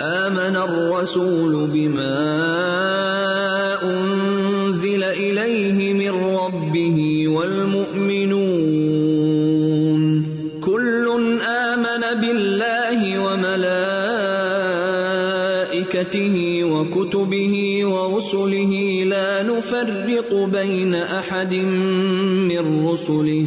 آمن الرسول بما أنزل إليه من ربه والمؤمنون. كل آمن بالله وملائكته وكتبه ورسله. لا نفرق بين أحد من رسله.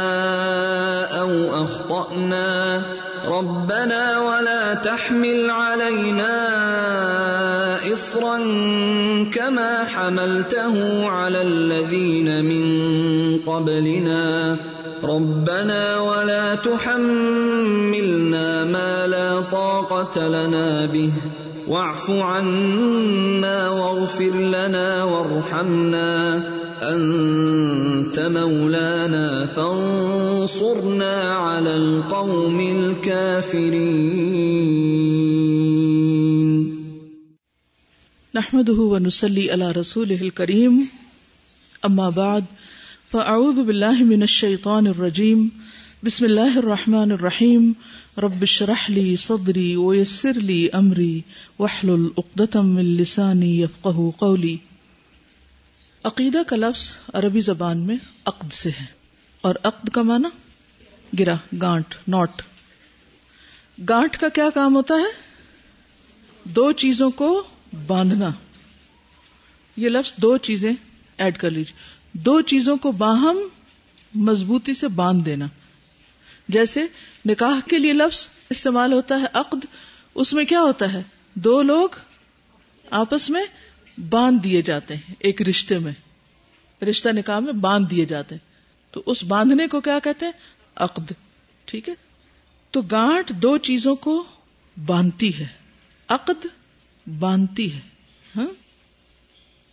ربنا ولا تحمل علينا اصرا كما حملته على الذين من قبلنا. ربنا ولا تحملنا ما لا طاقه لنا به. واعف عنا واغفر لنا وارحمنا. انت مولانا فانصرنا. على القوم الكافرين. نحمده ونصلي على رسوله الكريم. اما بعد فاعوذ بالله من الشيطان الرجيم. بسم الله الرحمن الرحيم. رب اشرح لي صدري ويسر لي امري واحلل عقدة من لساني يفقهوا قولي. عقیدہ کا لفظ عربی زبان میں عقد سے ہے۔ اور عقد کا معنی گرا، گانٹ ناٹ گانٹ کا کیا کام ہوتا ہے؟ دو چیزوں کو باندھنا۔ یہ لفظ دو چیزیں ایڈ کر لیجیے دو چیزوں کو باہم مضبوطی سے باندھ دینا۔ جیسے نکاح کے لیے لفظ استعمال ہوتا ہے عقد، اس میں کیا ہوتا ہے؟ دو لوگ آپس میں باندھ دیے جاتے ہیں، ایک رشتے میں۔ رشتہ نکاح میں باندھ دیے جاتے ہیں۔ تو اس باندھنے کو کیا کہتے ہیں؟ عقد، ٹھیک ہے؟ تو گانٹ دو چیزوں کو باندھتی ہے۔ عقد باندھتی ہے۔ ہاں؟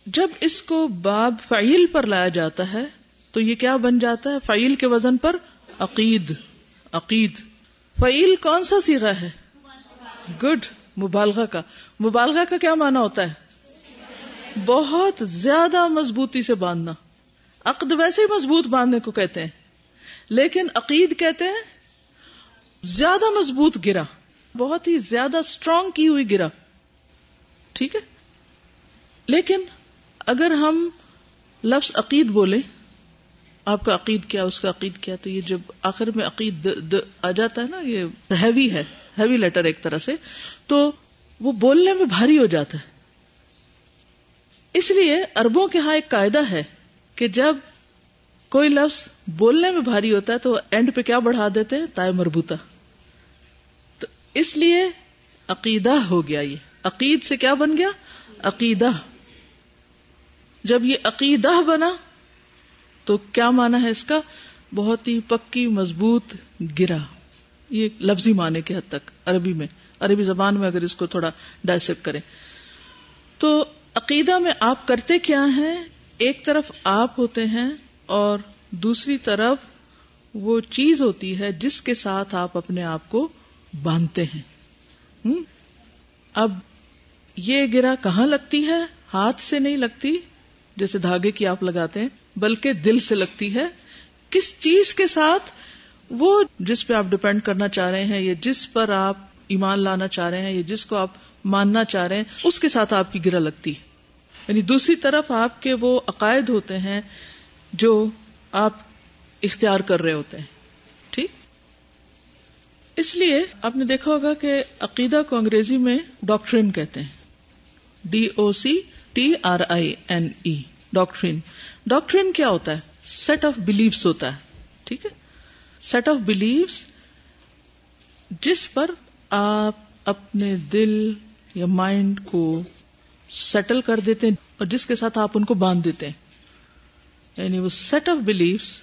جب اس کو باب فعیل پر لایا جاتا ہے، تو یہ کیا بن جاتا ہے؟ فعیل کے وزن پر عقید عقید۔ فعیل کون سا سیگا ہے؟ گڈ، مبالغہ کا۔ مبالغہ کا کیا مانا ہوتا ہے؟ بہت زیادہ مضبوطی سے باندھنا۔ عقد ویسے ہی مضبوط باندھنے کو کہتے ہیں، لیکن عقید کہتے ہیں زیادہ مضبوط گرا، بہت ہی زیادہ اسٹرانگ کی ہوئی گرا، ٹھیک ہے؟ لیکن اگر ہم لفظ عقید بولے آپ کا عقید کیا، اس کا عقید کیا، تو یہ جب آخر میں عقید آ جاتا ہے نا، یہ ہیوی ہے ہیوی لیٹر ایک طرح سے، تو وہ بولنے میں بھاری ہو جاتا ہے۔ اس لیے اربوں کے ہاں ایک قاعدہ ہے کہ جب کوئی لفظ بولنے میں بھاری ہوتا ہے تو اینڈ پہ کیا بڑھا دیتے ہیں؟ تائے مربوطہ۔ تو اس لیے عقیدہ ہو گیا یہ۔ عقید سے کیا بن گیا؟ عقیدہ۔ جب یہ عقیدہ بنا تو کیا مانا ہے اس کا؟ بہت ہی پکی، مضبوط گرا۔ یہ لفظی معنی کے حد تک۔ عربی میں، عربی زبان میں اگر اس کو تھوڑا ڈائسیکٹ کریں۔ تو عقیدہ میں آپ کرتے کیا ہیں؟ ایک طرف آپ ہوتے ہیں اور دوسری طرف وہ چیز ہوتی ہے جس کے ساتھ آپ اپنے آپ کو باندھتے ہیں۔ اب یہ گرا کہاں لگتی ہے؟ ہاتھ سے نہیں لگتی، جیسے دھاگے کی آپ لگاتے ہیں، بلکہ دل سے لگتی ہے۔ کس چیز کے ساتھ؟ وہ جس پہ آپ ڈپینڈ کرنا چاہ رہے ہیں، یا جس پر آپ ایمان لانا چاہ رہے ہیں، یا جس کو آپ ماننا چاہ رہے ہیں، اس کے ساتھ آپ کی گرا لگتی ہے۔ یعنی دوسری طرف آپ کے وہ عقائد ہوتے ہیں جو آپ اختیار کر رہے ہوتے ہیں۔ ٹھیک؟ اس لیے آپ نے دیکھا ہوگا کہ عقیدہ کو انگریزی میں ڈاکٹرین کہتے ہیں۔ D O C T R I N E, doctrine. Doctrine کیا ہوتا ہے؟ سیٹ آف بلیفس ہوتا ہے۔ ٹھیک ہے؟ سیٹ آف بلیفس جس پر آپ اپنے دل یا مائنڈ کو سیٹل کر دیتے ہیں اور جس کے ساتھ آپ ان کو باندھ دیتے ہیں۔ یعنی وہ سیٹ آف بلیفس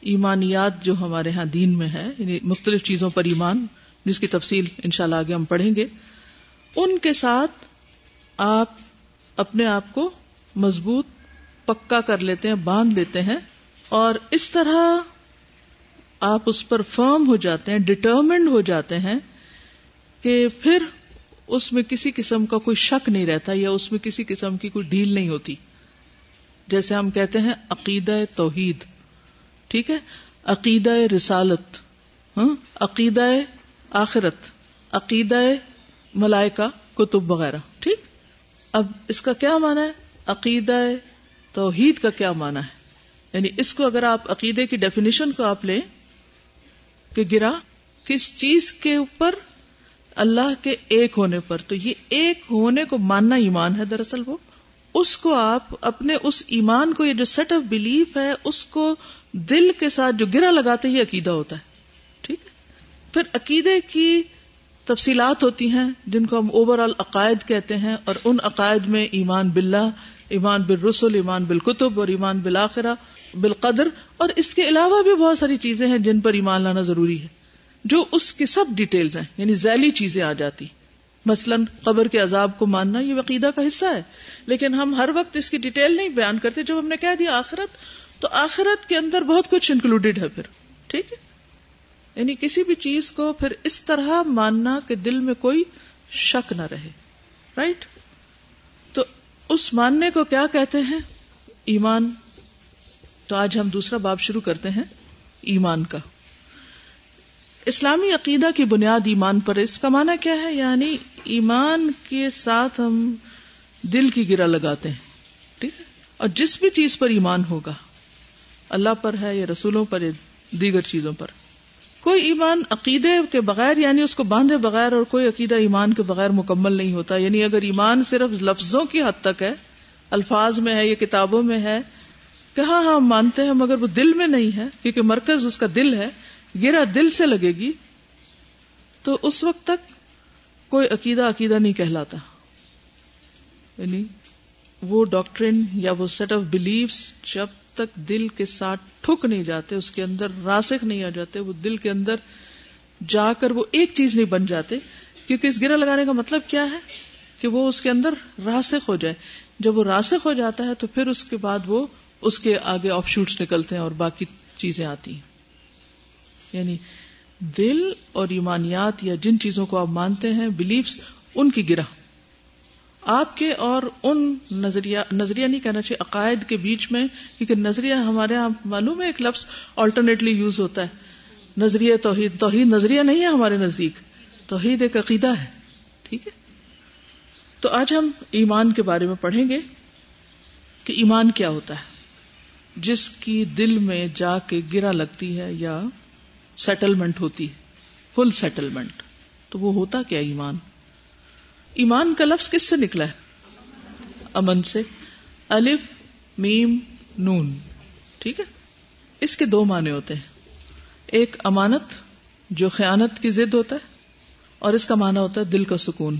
ایمانیات جو ہمارے ہاں دین میں ہے یعنی مختلف چیزوں پر ایمان، جس کی تفصیل انشاءاللہ آگے ہم پڑھیں گے، ان کے ساتھ آپ اپنے آپ کو مضبوط پکا کر لیتے ہیں، باندھ لیتے ہیں اور اس طرح آپ اس پر فرم ہو جاتے ہیں ڈٹرمنڈ ہو جاتے ہیں کہ پھر اس میں کسی قسم کا کوئی شک نہیں رہتا یا اس میں کسی قسم کی کوئی ڈیل نہیں ہوتی۔ جیسے ہم کہتے ہیں عقیدہ توحید، ٹھیک ہے؟ عقیدہ رسالت ہاں؟ عقیدہ آخرت، عقیدہ ملائکہ، کتب وغیرہ، ٹھیک؟ اب اس کا کیا مانا ہے؟ عقیدہ توحید کا کیا مانا ہے؟ یعنی اس کو اگر آپ عقیدے کی ڈیفینیشن کو آپ لیں کہ گرا، کس چیز کے اوپر اللہ کے ایک ہونے پر، تو یہ ایک ہونے کو ماننا ایمان ہے دراصل وہ۔ اس کو آپ اپنے اس ایمان کو، یہ جو سیٹ آف بلیف ہے، اس کو دل کے ساتھ جو گرا لگاتے ہی عقیدہ ہوتا ہے۔ ٹھیک ہے؟ پھر عقیدے کی تفصیلات ہوتی ہیں، جن کو ہم اوور آل عقائد کہتے ہیں، اور ان عقائد میں ایمان باللہ، ایمان بالرسل، ایمان بالکتب، اور ایمان بالآخرہ، بالقدر۔ اور اس کے علاوہ بھی بہت ساری چیزیں ہیں جن پر ایمان لانا ضروری ہے۔ جو اس کی سب ڈیٹیلز ہیں یعنی ذیلی چیزیں آ جاتی۔ مثلا قبر کے عذاب کو ماننا یہ عقیدہ کا حصہ ہے، لیکن ہم ہر وقت اس کی ڈیٹیل نہیں بیان کرتے۔ جب ہم نے کہہ دیا آخرت، تو آخرت کے اندر بہت کچھ انکلوڈیڈ ہے پھر، ٹھیک ہے؟ یعنی کسی بھی چیز کو پھر اس طرح ماننا کہ دل میں کوئی شک نہ رہے رائٹ تو اس ماننے کو کیا کہتے ہیں؟ ایمان۔ تو آج ہم دوسرا باب شروع کرتے ہیں، ایمان کا۔ اسلامی عقیدہ کی بنیاد ایمان پر اس کا معنی کیا ہے؟ یعنی ایمان کے ساتھ ہم دل کی گرا لگاتے ہیں، ٹھیک ہے؟ اور جس بھی چیز پر ایمان ہوگا، اللہ پر ہے یا رسولوں پر یا دیگر چیزوں پر۔ کوئی ایمان عقیدے کے بغیر یعنی اس کو باندھے بغیر، اور کوئی عقیدہ ایمان کے بغیر مکمل نہیں ہوتا۔ یعنی اگر ایمان صرف لفظوں کی حد تک ہے، الفاظ میں ہے یا کتابوں میں ہے، کہ ہاں ہاں مانتے ہیں، مگر وہ دل میں نہیں ہے، کیونکہ مرکز اس کا دل ہے۔ گرا دل سے لگے گی تو اس وقت تک کوئی عقیدہ عقیدہ نہیں کہلاتا۔ یعنی وہ ڈاکٹرن یا وہ سیٹ آف بلیفس جب تک دل کے ساتھ ٹھک نہیں جاتے، اس کے اندر راسک نہیں آ جاتے، وہ دل کے اندر جا کر وہ ایک چیز نہیں بن جاتے۔ کیونکہ اس گرا لگانے کا مطلب کیا ہے؟ کہ وہ اس کے اندر راسک ہو جائے۔ جب وہ راسک ہو جاتا ہے تو پھر اس کے بعد وہ اس کے آگے آف شوٹس نکلتے ہیں اور باقی چیزیں آتی ہیں۔ یعنی دل اور ایمانیات یا جن چیزوں کو آپ مانتے ہیں بلیفس ان کی گرہ۔ آپ کے اور ان نظریہ نظریہ نہیں کہنا چاہیے، عقائد کے بیچ میں، کیونکہ نظریہ ہمارے یہاں معلوم ہے ایک لفظ آلٹرنیٹلی یوز ہوتا ہے۔ نظریہ توحید توحید نظریہ نہیں ہے ہمارے نزدیک۔ توحید ایک عقیدہ ہے، ٹھیک ہے؟ تو آج ہم ایمان کے بارے میں پڑھیں گے کہ ایمان کیا ہوتا ہے۔ جس کی دل میں جا کے گرا لگتی ہے یا سیٹلمنٹ ہوتی ہے فل سیٹلمنٹ تو وہ ہوتا کیا ایمان؟ ایمان کا لفظ کس سے نکلا ہے؟ امن سے. الف، میم، نون. ٹھیک ہے؟ اس کے دو معنی ہوتے ہیں. ایک امانت، جو خیانت کی ضد ہوتا ہے، اور اس کا معنی ہوتا ہے دل کا سکون.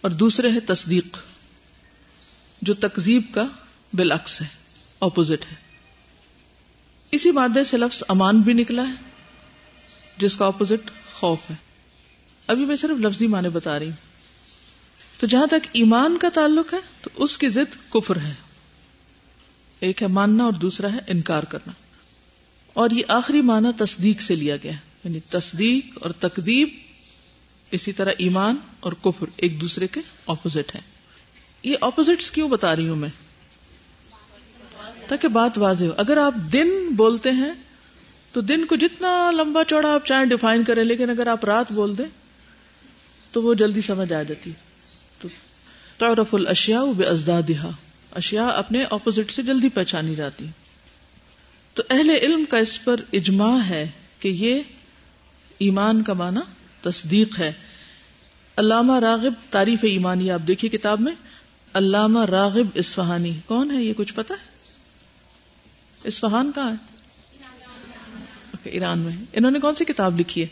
اور دوسرے ہے تصدیق، جو تقزیب کا بالعکس ہے اپوزٹ ہے. اسی مادے سے لفظ امان بھی نکلا ہے جس کا اپوزٹ خوف ہے۔ ابھی میں صرف لفظی معنی بتا رہی ہوں۔ تو جہاں تک ایمان کا تعلق ہے، تو اس کی ضد کفر ہے۔ ایک ہے ماننا اور دوسرا ہے انکار کرنا۔ اور یہ آخری معنی تصدیق سے لیا گیا یعنی تصدیق اور تقدیب اسی طرح ایمان اور کفر ایک دوسرے کے اپوزٹ ہے یہ اپوزٹس کیوں بتا رہی ہوں میں؟ تاکہ بات واضح ہو۔ اگر آپ دن بولتے ہیں تو دن کو جتنا لمبا چوڑا آپ چاہیں ڈیفائن کریں، لیکن اگر آپ رات بول دیں، تو وہ جلدی سمجھ آ جاتی۔ تو تعرف الاشیاء بے ازدادہا اشیاء اپنے اپوزٹ سے جلدی پہچانی جاتی۔ تو اہل علم کا اس پر اجماع ہے کہ یہ ایمان کا معنی تصدیق ہے۔ علامہ راغب، تعریف ایمانی، آپ دیکھیے کتاب میں۔ علامہ راغب اسفہانی کون ہے یہ؟ کچھ پتا ہے؟ اسفہان کہاں ہے؟ ایران میں انہوں نے کون سی کتاب لکھی ہے؟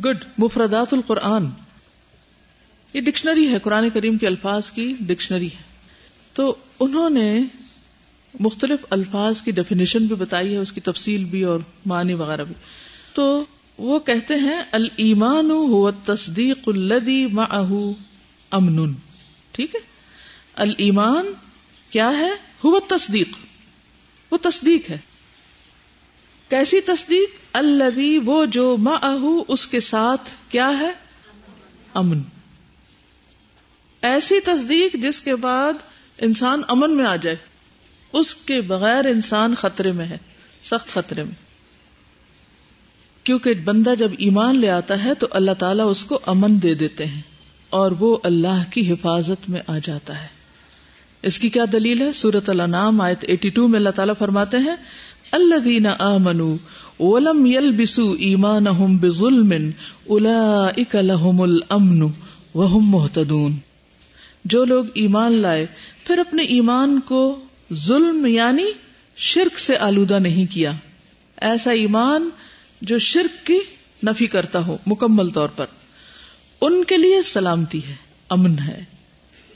گڈ مفردات القرآن۔ یہ ڈکشنری ہے۔ قرآن کریم کے الفاظ کی ڈکشنری ہے۔ تو انہوں نے مختلف الفاظ کی ڈیفینیشن بھی بتائی ہے، اس کی تفصیل بھی اور معنی وغیرہ بھی۔ تو وہ کہتے ہیں المان ہو تصدیق الدی معه امن۔ ٹھیک ہے؟ المان کیا ہے؟ وہ تصدیق وہ تصدیق ہے۔ کیسی تصدیق؟ اللہ وہ جو اس کے ساتھ کیا ہے؟ امن۔ ایسی تصدیق جس کے بعد انسان امن میں آ جائے۔ اس کے بغیر انسان خطرے میں ہے، سخت خطرے میں۔ کیونکہ بندہ جب ایمان لے آتا ہے تو اللہ تعالیٰ اس کو امن دے دیتے ہیں اور وہ اللہ کی حفاظت میں آ جاتا ہے۔ اس کی کیا دلیل ہے؟ سورت اللہ نام آیت ایٹی ٹو میں اللہ تعالیٰ فرماتے ہیں اللہ دینا آ منو ولم یل بسو ایمان ظلم الا اکلحم الامن وهم محتدون جو لوگ ایمان لائے، پھر اپنے ایمان کو ظلم یعنی شرک سے آلودہ نہیں کیا۔ ایسا ایمان جو شرک کی نفی کرتا ہو، مکمل طور پر۔ ان کے لیے سلامتی ہے، امن ہے۔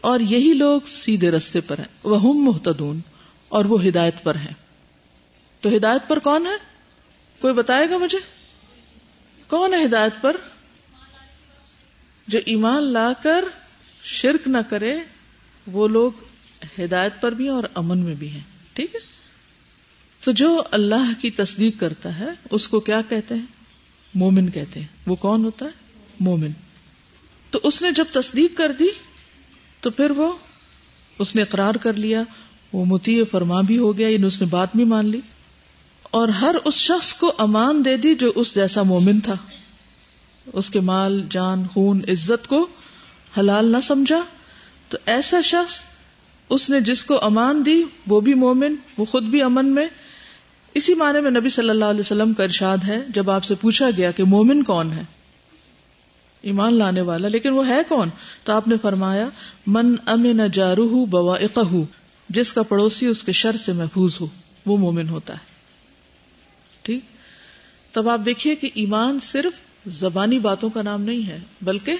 اور یہی لوگ سیدھے رستے پر ہیں وہ محتدون اور وہ ہدایت پر ہیں۔ تو ہدایت پر کون ہے؟ کوئی بتائے گا مجھے؟ کون ہے ہدایت پر؟ جو ایمان لا کر شرک نہ کرے، وہ لوگ ہدایت پر بھی اور امن میں بھی ہیں۔ ٹھیک ہے؟ تو جو اللہ کی تصدیق کرتا ہے، اس کو کیا کہتے ہیں؟ مومن کہتے ہیں۔ وہ کون ہوتا ہے؟ مومن۔ تو اس نے جب تصدیق کر دی، تو پھر وہ، اس نے اقرار کر لیا۔ وہ متی فرما بھی ہو گیا یعنی اس نے بات بھی مان لی۔ اور ہر اس شخص کو امان دے دی جو اس جیسا مومن تھا۔ اس کے مال، جان، خون، عزت کو حلال نہ سمجھا۔ تو ایسا شخص اس نے جس کو امان دی، وہ بھی مومن، وہ خود بھی امن میں۔ اسی معنی میں نبی صلی اللہ علیہ وسلم کا ارشاد ہے، جب آپ سے پوچھا گیا کہ مومن کون ہے؟ ایمان لانے والا، لیکن وہ ہے کون؟ تو آپ نے فرمایا، من امن جارو بوا جس کا پڑوسی اس کے شر سے محفوظ ہو، وہ مومن ہوتا ہے۔ ٹھیک تب آپ دیکھیے کہ ایمان صرف زبانی باتوں کا نام نہیں ہے، بلکہ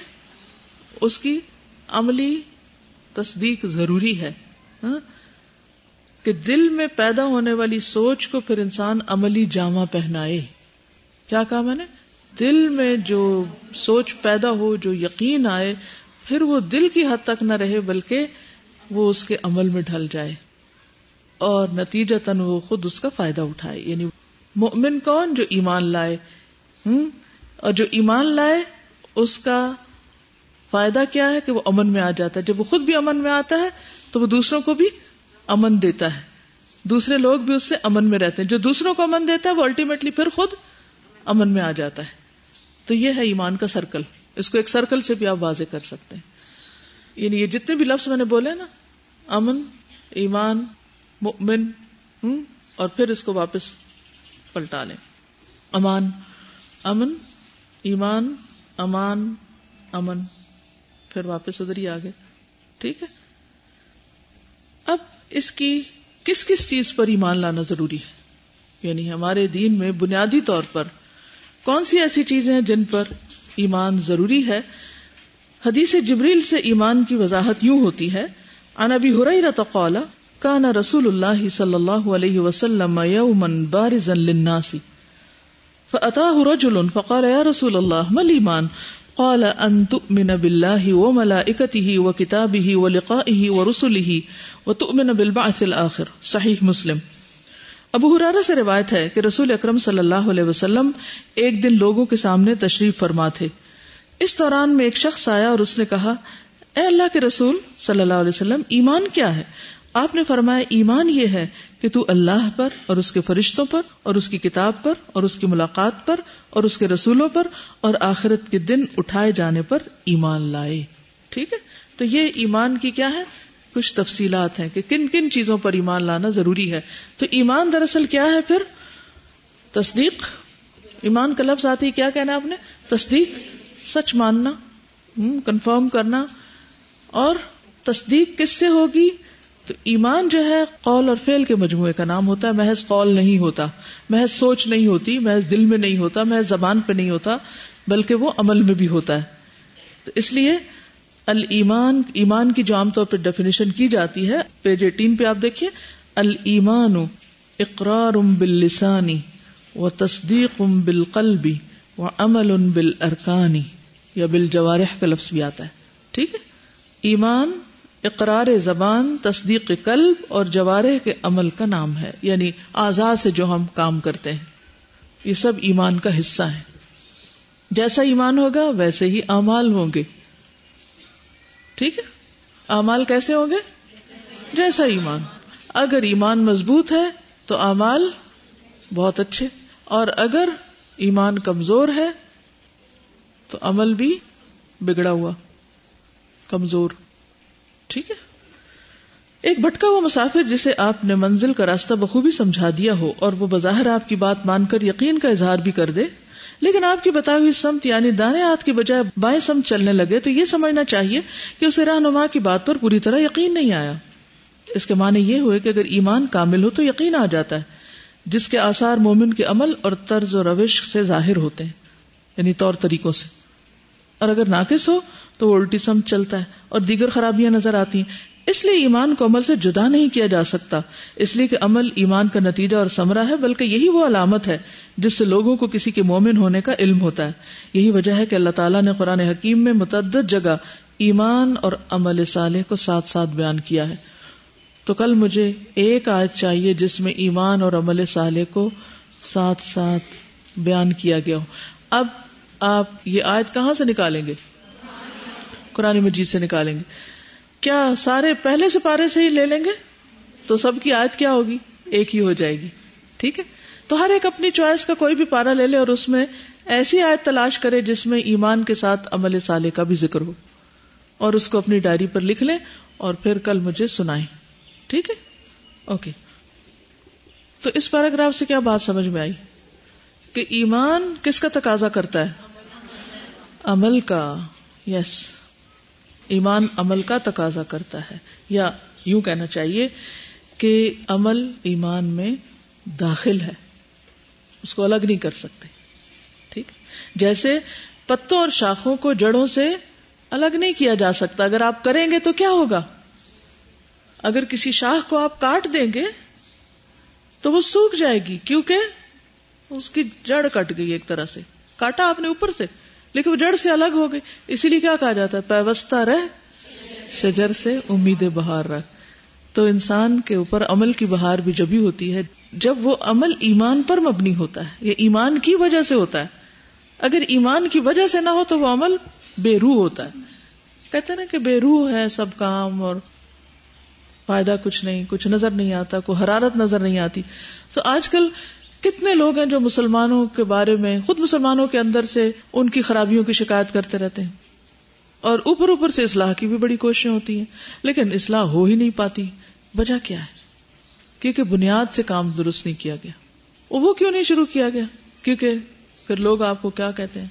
اس کی عملی تصدیق ضروری ہے ہاں؟ کہ دل میں پیدا ہونے والی سوچ کو پھر انسان عملی جامع پہنائے۔ کیا کہا میں نے؟ دل میں جو سوچ پیدا ہو، جو یقین آئے، پھر وہ دل کی حد تک نہ رہے، بلکہ وہ اس کے عمل میں ڈھل جائے۔ اور نتیجہ تن وہ خود اس کا فائدہ اٹھائے۔ یعنی مومن کون جو ایمان لائے؟ ہوں اور جو ایمان لائے، اس کا فائدہ کیا ہے کہ وہ امن میں آ جاتا ہے؟ جب وہ خود بھی امن میں آتا ہے، تو وہ دوسروں کو بھی امن دیتا ہے۔ دوسرے لوگ بھی اس سے امن میں رہتے ہیں۔ جو دوسروں کو امن دیتا ہے، وہ الٹیمیٹلی پھر خود امن میں آ جاتا ہے۔ تو یہ ہے ایمان کا سرکل اس کو ایک سرکل سے بھی آپ واضح کر سکتے ہیں۔ یعنی یہ جتنے بھی لفظ میں نے بولے نا، امن، ایمان، مؤمن ہوں اور پھر اس کو واپس پلٹا لیں۔ امان، امن، ایمان، امان، امن۔ پھر واپس ادھر ہی آگے۔ ٹھیک ہے؟ اب اس کی کس کس چیز پر ایمان لانا ضروری ہے؟ یعنی ہمارے دین میں بنیادی طور پر کون سی ایسی چیزیں ہیں جن پر ایمان ضروری ہے؟ حدیث جبریل سے ایمان کی وضاحت یوں ہوتی ہے ان ابی حریرہ قال کان رسول اللہ صلی اللہ علیہ وسلم یوما بارزا للناس. فاتاه رجل فقال یا رسول اللہ ما ایمان قال ان تؤمن بالله وملائكته وكتابه ولقائه ورسله وتؤمن بالبعث الاخر صحیح مسلم. ابو ہرارا سے روایت ہے کہ رسول اکرم صلی اللہ علیہ وسلم ایک دن لوگوں کے سامنے تشریف فرما تھے۔ اس دوران میں ایک شخص آیا اور اس نے کہا، اے اللہ کے رسول صلی اللہ علیہ وسلم، ایمان کیا ہے؟ آپ نے فرمایا، ایمان یہ ہے کہ تو اللہ پر اور اس کے فرشتوں پر اور اس کی کتاب پر اور اس کی ملاقات پر اور اس کے رسولوں پر اور آخرت کے دن اٹھائے جانے پر ایمان لائے۔ ٹھیک ہے؟ تو یہ ایمان کی کیا ہے؟ کچھ تفصیلات ہیں کہ کن کن چیزوں پر ایمان لانا ضروری ہے۔ تو ایمان دراصل کیا ہے پھر؟ تصدیق۔ ایمان کا لفظ آتی کیا کہنا آپ نے؟ تصدیق۔ سچ ماننا کنفرم کرنا۔ اور تصدیق کس سے ہوگی؟ تو ایمان جو ہے قول اور فیل کے مجموعے کا نام ہوتا ہے۔ محض قول نہیں ہوتا، محض سوچ نہیں ہوتی، محض دل میں نہیں ہوتا، محض زبان پہ نہیں ہوتا، بلکہ وہ عمل میں بھی ہوتا ہے۔ تو اس لیے المان ایمان کی جو عام طور پہ ڈیفینیشن کی جاتی ہے پیج ایٹین پہ آپ دیکھیے۔ المان اقرار ام بلسانی و تصدیق ام بالقلبی و امل ان بل ارکانی یا بل جوارح کا لفظ بھی آتا ہے۔ ٹھیک ہے؟ ایمان اقرار زبان، تصدیق قلب اور جوارح کے عمل کا نام ہے یعنی آزاد سے جو ہم کام کرتے ہیں۔ یہ سب ایمان کا حصہ ہے جیسا ایمان ہوگا، ویسے ہی امال ہوں گے۔ ٹھیک ہے؟ امال کیسے ہوں گے؟ جیسا ایمان۔ اگر ایمان مضبوط ہے، تو امال بہت اچھے۔ اور اگر ایمان کمزور ہے، تو عمل بھی بگڑا ہوا، کمزور۔ ٹھیک ہے؟ ایک بھٹکا ہوا مسافر جسے آپ نے منزل کا راستہ بخوبی سمجھا دیا ہو اور وہ بظاہر آپ کی بات مان کر یقین کا اظہار بھی کر دے، لیکن آپ کی بتا ہوئی سمت یعنی دانے ہاتھ کی بجائے بائیں سمت چلنے لگے تو یہ سمجھنا چاہیے کہ اسے رہنما کی بات پر پوری طرح یقین نہیں آیا۔ اس کے معنی یہ ہوئے کہ اگر ایمان کامل ہو تو یقین آ جاتا ہے، جس کے آثار مومن کے عمل اور طرز و روش سے ظاہر ہوتے ہیں یعنی طور طریقوں سے۔ اور اگر ناقص ہو تو وہ الٹی سمت چلتا ہے اور دیگر خرابیاں نظر آتی ہیں۔ اس لیے ایمان کو عمل سے جدا نہیں کیا جا سکتا۔ اس لیے کہ عمل ایمان کا نتیجہ اور سمرا ہے، بلکہ یہی وہ علامت ہے جس سے لوگوں کو کسی کے مومن ہونے کا علم ہوتا ہے۔ یہی وجہ ہے کہ اللہ تعالیٰ نے قرآن حکیم میں متعدد جگہ ایمان اور عمل صالح کو ساتھ ساتھ بیان کیا ہے۔ تو کل مجھے ایک آیت چاہیے جس میں ایمان اور عمل صالح کو ساتھ ساتھ بیان کیا گیا ہو۔ اب آپ یہ آیت کہاں سے نکالیں گے؟ قرآن مجید سے نکالیں گے۔ کیا سارے پہلے سے پارے سے ہی لے لیں گے؟ تو سب کی آیت کیا ہوگی؟ ایک ہی ہو جائے گی۔ ٹھیک ہے؟ تو ہر ایک اپنی چوائس کا کوئی بھی پارا لے لے اور اس میں ایسی آیت تلاش کرے جس میں ایمان کے ساتھ عمل سالے کا بھی ذکر ہو۔ اور اس کو اپنی ڈائری پر لکھ لیں اور پھر کل مجھے سنائیں۔ ٹھیک ہے؟ اوکے۔ تو اس پیراگراف سے کیا بات سمجھ میں آئی؟ کہ ایمان کس کا تقاضا کرتا ہے؟ عمل کا۔ یس۔ ایمان عمل کا تقاضا کرتا ہے یا یوں کہنا چاہیے کہ عمل ایمان میں داخل ہے، اس کو الگ نہیں کر سکتے، ٹھیک؟ جیسے پتوں اور شاخوں کو جڑوں سے الگ نہیں کیا جا سکتا، اگر آپ کریں گے تو کیا ہوگا؟ اگر کسی شاخ کو آپ کاٹ دیں گے تو وہ سوکھ جائے گی، کیونکہ اس کی جڑ کٹ گئی ایک طرح سے، کاٹا آپ نے اوپر سے۔ لیکن وہ جڑ سے الگ ہو گئی اسی لیے کیا کہا جاتا ہے؟ پیوستہ رہ، شجر سے امید بہار رکھ تو انسان کے اوپر عمل کی بہار بھی جبھی ہوتی ہے، جب وہ عمل ایمان پر مبنی ہوتا ہے، یا ایمان کی وجہ سے ہوتا ہے۔ اگر ایمان کی وجہ سے نہ ہو تو وہ عمل بے روح ہوتا ہے۔ کہتے نا کہ بے روح ہے سب کام اور فائدہ کچھ نہیں، کچھ نظر نہیں آتا، کوئی حرارت نظر نہیں آتی۔ تو آج کل کتنے لوگ ہیں جو مسلمانوں کے بارے میں، خود مسلمانوں کے اندر سے ان کی خرابیوں کی شکایت کرتے رہتے ہیں۔ اور اوپر اوپر سے اصلاح کی بھی بڑی کوششیں ہوتی ہیں، لیکن اصلاح ہو ہی نہیں پاتی۔ وجہ کیا ہے؟ کیونکہ بنیاد سے کام درست نہیں کیا گیا۔ وہ کیوں نہیں شروع کیا گیا؟ کیونکہ پھر لوگ آپ کو کیا کہتے ہیں؟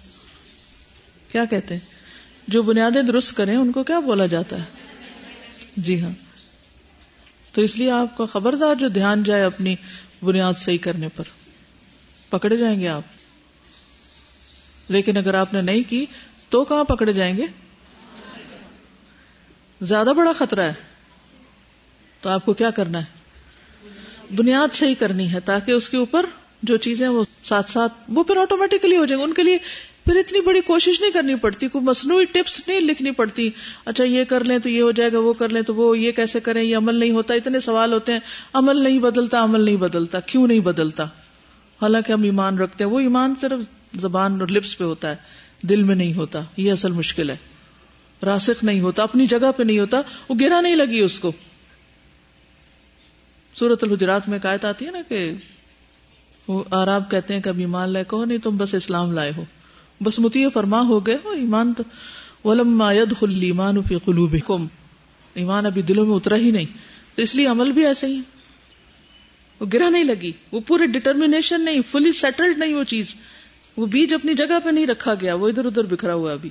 کیا کہتے ہیں؟ جو بنیادیں درست کریں، ان کو کیا بولا جاتا ہے؟ جی ہاں۔ تو اس لیے آپ کا خبردار جو دھیان جائے اپنی بنیاد صحیح کرنے پر۔ پکڑے جائیں گے آپ۔ لیکن اگر آپ نے نہیں کی، تو کہاں پکڑے جائیں گے؟ زیادہ بڑا خطرہ ہے۔ تو آپ کو کیا کرنا ہے؟ بنیاد صحیح کرنی ہے تاکہ اس کے اوپر جو چیزیں وہ ساتھ ساتھ، وہ پھر آٹومیٹکلی ہو جائیں گے۔ ان کے لیے پھر اتنی بڑی کوشش نہیں کرنی پڑتی، کوئی مصنوعی ٹپس نہیں لکھنی پڑتی۔ اچھا یہ کر لیں تو یہ ہو جائے گا، وہ کر لیں تو وہ، یہ کیسے کریں؟ یہ عمل نہیں ہوتا، اتنے سوال ہوتے ہیں۔ عمل نہیں بدلتا، عمل نہیں بدلتا، کیوں نہیں بدلتا؟ حالانکہ ہم ایمان رکھتے ہیں، وہ ایمان صرف زبان اور لپس پہ ہوتا ہے، دل میں نہیں ہوتا، یہ اصل مشکل ہے۔ راسک نہیں ہوتا، اپنی جگہ پہ نہیں ہوتا، وہ گرا نہیں لگی اس کو۔ سورت الحجرات میں قائد آتی ہے نا کہ وہ آراب کہتے ہیں کبھی ایمان لائے، کہو نہیں تم بس اسلام لائے ہو۔ بس متی فرما ہو گئے ہو ایمان تو ولم ید خل ایمان فی قلوب ایمان ابھی دلوں میں اترا ہی نہیں، تو اس لیے عمل بھی ایسے ہی۔ وہ گرا نہیں لگی، وہ پورے ڈٹرمینیشن نہیں فلی سیٹلڈ نہیں وہ چیز۔ وہ بیج اپنی جگہ پہ نہیں رکھا گیا، وہ ادھر ادھر بکھرا ہوا ابھی۔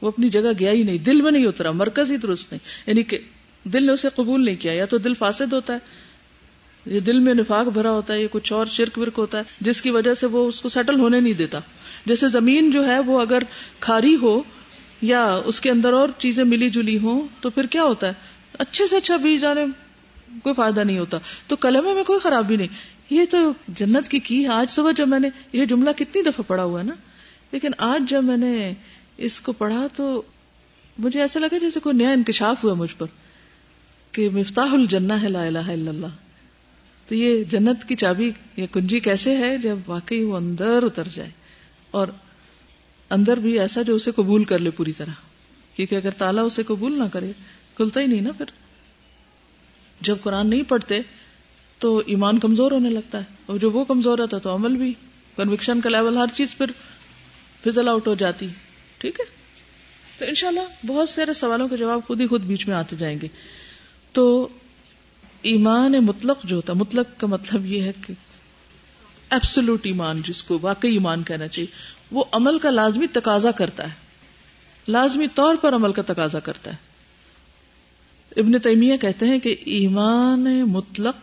وہ اپنی جگہ گیا ہی نہیں، دل میں نہیں اترا، مرکز ہی درست نہیں۔ یعنی کہ دل نے اسے قبول نہیں کیا، یا تو دل فاسد ہوتا ہے یہ دل میں نفاق بھرا ہوتا ہے یہ کچھ اور شرک ورک ہوتا ہے، جس کی وجہ سے وہ اس کو سیٹل ہونے نہیں دیتا۔ جیسے زمین جو ہے، وہ اگر کھاری ہو، یا اس کے اندر اور چیزیں ملی جلی ہوں، تو پھر کیا ہوتا ہے؟ اچھے سے اچھا بیج آنے کوئی فائدہ نہیں ہوتا۔ تو کلمے میں کوئی خرابی نہیں۔ یہ تو جنت کی کی ہے۔ آج صبح جب میں نے یہ جملہ کتنی دفعہ پڑا ہوا ہے نا۔ لیکن آج جب میں نے اس کو پڑھا تو مجھے ایسا لگا جیسے کوئی نیا انکشاف ہوا مجھ پر کہ مفتاح الجنہ ہے لا الہ الا اللہ۔ تو یہ جنت کی چابی یا کنجی کیسے ہے جب واقعی وہ اندر اتر جائے اور اندر بھی ایسا جو اسے قبول کر لے پوری طرح۔ کیونکہ اگر تالا اسے قبول نہ کرے، کھلتا ہی نہیں نا پھر۔ جب قرآن نہیں پڑھتے تو ایمان کمزور ہونے لگتا ہے۔ اور جب وہ کمزور رہتا تو عمل بھی کنوکشن کا لیول ہر چیز پھر فضل آؤٹ ہو جاتی۔ ٹھیک ہے؟ تو انشاءاللہ بہت سارے سوالوں کے جواب خود ہی خود بیچ میں آتے جائیں گے۔ تو ایمان مطلق جو ہوتا، مطلق کا مطلب یہ ہے کہ ایبسلوٹ ایمان، جس کو واقعی ایمان کہنا چاہیے، وہ عمل کا لازمی تقاضا کرتا ہے۔ لازمی طور پر عمل کا تقاضا کرتا ہے۔ ابن تیمیہ کہتے ہیں کہ ایمان مطلق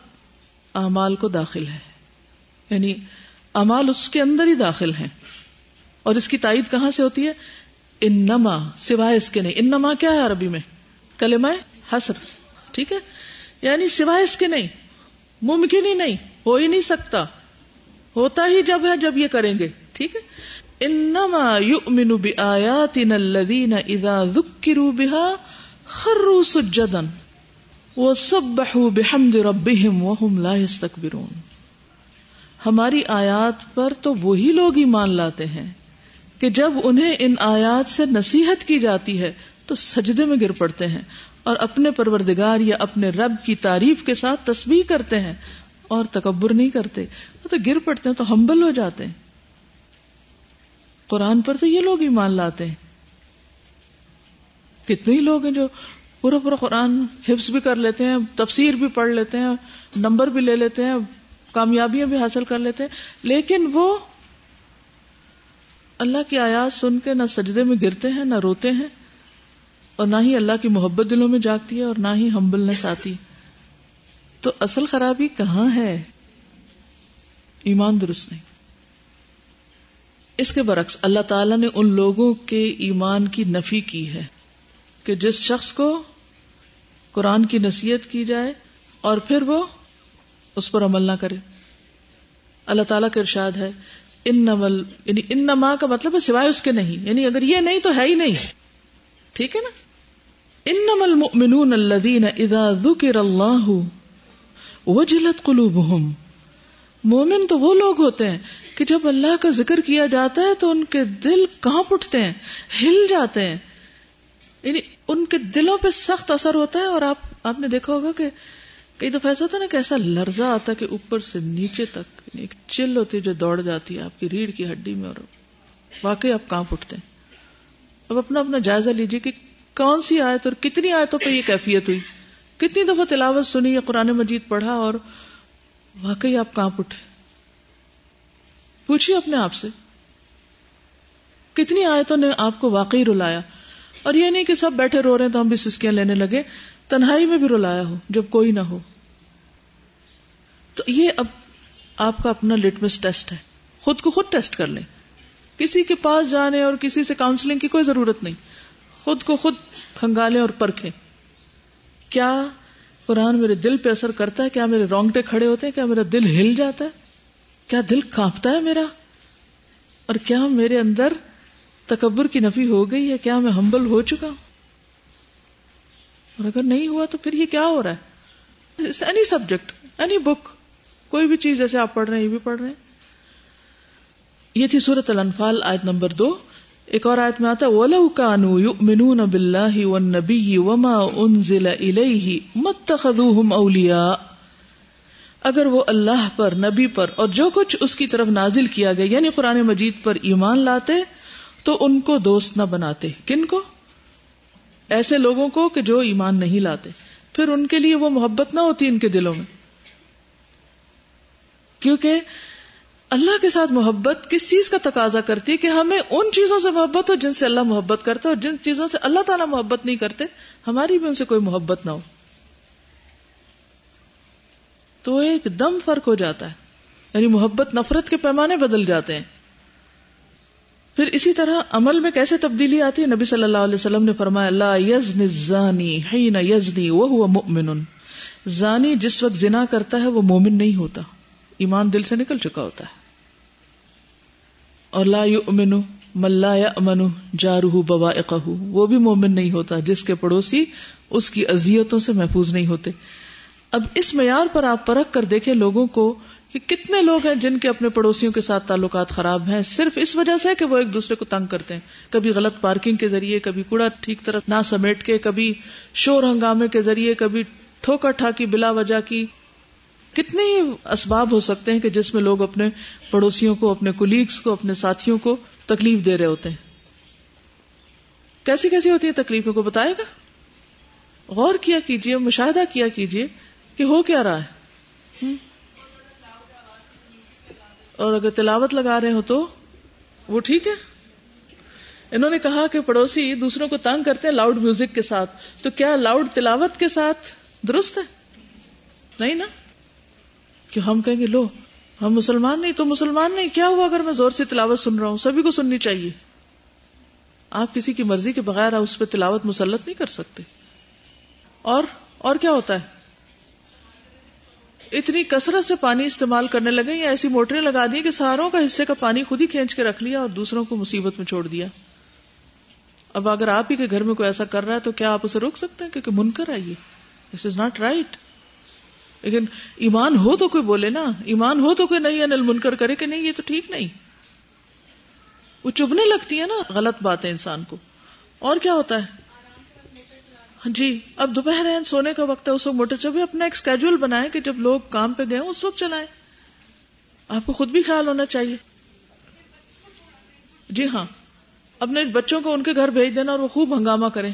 اعمال کو داخل ہے۔ یعنی امال اس کے اندر ہی داخل ہیں۔ اور اس کی تائید کہاں سے ہوتی ہے؟ انما، سوائے اس کے نہیں۔ انما کیا ہے عربی میں؟ کلمہ حسر ٹھیک ہے؟ یعنی سوائے اس کے نہیں۔ ممکن ہی نہیں، ہو ہی نہیں سکتا۔ ہوتا ہی جب ہے جب یہ کریں گے۔ ٹھیک ہے؟ انما یؤمن بآیاتنا الذین اذا ذکروا بها خروا سجدا وسبحوا بحمد ربهم وهم لا يستكبرون۔ ہماری آیات پر تو وہی لوگ ایمان لاتے ہیں کہ جب انہیں ان آیات سے نصیحت کی جاتی ہے تو سجدے میں گر پڑتے ہیں اور اپنے پروردگار یا اپنے رب کی تعریف کے ساتھ تسبیح کرتے ہیں اور تکبر نہیں کرتے۔ تو گر پڑتے ہیں تو ہمبل ہو جاتے ہیں۔ قرآن پر تو یہ لوگ ایمان لاتے ہیں۔ کتنے ہی لوگ ہیں جو پورا پورا قرآن حفظ بھی کر لیتے ہیں، تفسیر بھی پڑھ لیتے ہیں، نمبر بھی لے لیتے ہیں، کامیابیاں بھی حاصل کر لیتے ہیں۔ لیکن وہ اللہ کی آیات سن کے نہ سجدے میں گرتے ہیں، نہ روتے ہیں اور نہ ہی اللہ کی محبت دلوں میں جاگتی ہے اور نہ ہی ہمبلنس آتی۔ تو اصل خرابی کہاں ہے؟ ایمان درست نہیں۔ اس کے برعکس اللہ تعالی نے ان لوگوں کے ایمان کی نفی کی ہے۔ کہ جس شخص کو قرآن کی نصیحت کی جائے اور پھر وہ اس پر عمل نہ کرے۔ اللہ تعالیٰ کا ارشاد ہے ان نمل یعنی ان نما کا مطلب ہے سوائے اس کے نہیں۔ یعنی اگر یہ نہیں تو ہے ہی نہیں۔ ٹھیک ہے نا؟ ان نمل منون الدین ادا ذکر اللہ وجلت قلوبہم۔ مومن تو وہ لوگ ہوتے ہیں کہ جب اللہ کا ذکر کیا جاتا ہے تو ان کے دل کہاں پٹتے ہیں، ہل جاتے ہیں۔ یعنی ان کے دلوں پہ سخت اثر ہوتا ہے اور آپ آپ نے دیکھا ہوگا کہ کئی دفعہ ایسا ہوتا ہے نا کہ ایسا لرزہ آتا ہے کہ اوپر سے نیچے تک یعنی ایک چل ہوتی ہے جو دوڑ جاتی ہے آپ کی ریڑھ کی ہڈی میں اور واقعی آپ کہاں پٹتے ہیں۔ اب اپنا اپنا جائزہ لیجیے کہ کون سی آیت اور کتنی آیتوں پہ یہ کیفیت ہوئی۔ کتنی دفعہ تلاوت سنی یا قرآن مجید پڑھا اور واقعی آپ کہاں پٹے پوچھیے اپنے آپ سے، کتنی آیتوں نے آپ کو واقعی رلایا؟ اور یہ نہیں کہ سب بیٹھے رو رہے ہیں تو ہم بھی سسکیاں لینے لگے۔ تنہائی میں بھی رلایا ہو جب کوئی نہ ہو۔ تو یہ اب آپ کا اپنا لٹمس ٹیسٹ ہے۔ خود کو خود ٹیسٹ کر لیں۔ کسی کے پاس جانے اور کسی سے کاؤنسلنگ کی کوئی ضرورت نہیں۔ خود کو خود کھنگالے اور پرکھے کیا قرآن میرے دل پہ اثر کرتا ہے؟ کیا میرے رونگٹے کھڑے ہوتے ہیں؟ کیا میرا دل ہل جاتا ہے؟ کیا دل کانپتا ہے میرا؟ اور کیا میرے اندر تکبر کی نفی ہو گئی ہے، کیا میں ہمبل ہو چکا ہوں؟ اور اگر نہیں ہوا تو پھر یہ کیا ہو رہا ہے؟ اینی سبجیکٹ اینی بک کوئی بھی چیز جیسے آپ پڑھ رہے ہیں، یہ بھی پڑھ رہے ہیں۔ یہ تھی سورت الانفال، آیت نمبر دو۔ ایک اور آیت میں آتا ہے، وَلَوْ كَانُوا يُؤْمِنُونَ بِاللَّهِ وَالنَّبِيِّ وَمَا أُنزِلَ إِلَيْهِ مَتَّخَذُوهُمْ أَوْلِيَاءَ۔ اگر وہ اللہ پر، نبی پر اور جو کچھ اس کی طرف نازل کیا گیا یعنی قرآن مجید پر ایمان لاتے تو ان کو دوست نہ بناتے۔ کن کو؟ ایسے لوگوں کو کہ جو ایمان نہیں لاتے۔ پھر ان کے لیے وہ محبت نہ ہوتی ان کے دلوں میں۔ کیونکہ اللہ کے ساتھ محبت کس چیز کا تقاضا کرتی ہے کہ ہمیں ان چیزوں سے محبت ہو جن سے اللہ محبت کرتا ہے اور جن چیزوں سے اللہ تعالیٰ محبت نہیں کرتے، ہماری بھی ان سے کوئی محبت نہ ہو۔ تو ایک دم فرق ہو جاتا ہے۔ یعنی محبت نفرت کے پیمانے بدل جاتے ہیں۔ پھر اسی طرح عمل میں کیسے تبدیلی آتی ہے؟ نبی صلی اللہ علیہ وسلم نے فرمایا اللہ یزن الزانی حین یزنی وہ مؤمن. زانی جس وقت زنا کرتا ہے، وہ مومن نہیں ہوتا۔ ایمان دل سے نکل چکا ہوتا ہے۔ اور لا یؤمن ملا یا امن جارو بوا وہ بھی مومن نہیں ہوتا، جس کے پڑوسی اس کی اذیتوں سے محفوظ نہیں ہوتے۔ اب اس معیار پر آپ پرکھ کر دیکھیں لوگوں کو کہ کتنے لوگ ہیں جن کے اپنے پڑوسیوں کے ساتھ تعلقات خراب ہیں؟ صرف اس وجہ سے کہ وہ ایک دوسرے کو تنگ کرتے ہیں۔ کبھی غلط پارکنگ کے ذریعے، کبھی کوڑا ٹھیک طرح نہ سمیٹ کے، کبھی شور ہنگامے کے ذریعے، کبھی ٹھوکر ٹھاکی بلا وجہ کی۔ کتنے اسباب ہو سکتے ہیں کہ جس میں لوگ اپنے پڑوسیوں کو، اپنے کولیگس کو، اپنے ساتھیوں کو تکلیف دے رہے ہوتے ہیں۔ کیسی کیسی ہوتی ہے تکلیفوں کو بتائے گا؟ غور کیا کیجیے مشاہدہ کیا کیجیے کہ ہو کیا رہا ہے؟ اور اگر تلاوت لگا رہے ہو تو وہ ٹھیک ہے۔ انہوں نے کہا کہ پڑوسی دوسروں کو تنگ کرتے ہیں لاؤڈ میوزک کے ساتھ۔ تو کیا لاؤڈ تلاوت کے ساتھ درست ہے؟ نہیں نا؟ کہ ہم کہیں گے لو، ہم مسلمان نہیں تو مسلمان نہیں۔ کیا ہوا اگر میں زور سے تلاوت سن رہا ہوں؟ سبھی کو سننی چاہیے۔ آپ کسی کی مرضی کے بغیر اس پہ تلاوت مسلط نہیں کر سکتے۔ اور اور کیا ہوتا ہے؟ اتنی کثرت سے پانی استعمال کرنے لگے یا ایسی موٹریں لگا دی کہ ساروں کا حصے کا پانی خود ہی کھینچ کے رکھ لیا اور دوسروں کو مصیبت میں چھوڑ دیا؟ اب اگر آپ ہی کے گھر میں کوئی ایسا کر رہا ہے تو کیا آپ اسے روک سکتے ہیں؟ کیونکہ من کر آئیے دس از ناٹ رائٹ لیکن ایمان ہو تو کوئی بولے نا۔ ایمان ہو تو کوئی نہیں انل منکر کرے کہ نہیں، یہ تو ٹھیک نہیں۔ وہ چبنے لگتی ہے نا غلط بات ہے انسان کو۔ اور کیا ہوتا ہے؟ جی اب دوپہر ہے، سونے کا وقت ہے، اس وقت موٹر چبے اپنا ایک اسکیجول بنائے کہ جب لوگ کام پہ گئے اس وقت چلائیں۔ آپ کو خود بھی خیال ہونا چاہیے۔ جی ہاں اپنے بچوں کو ان کے گھر بھیج دینا اور وہ خوب ہنگامہ کریں۔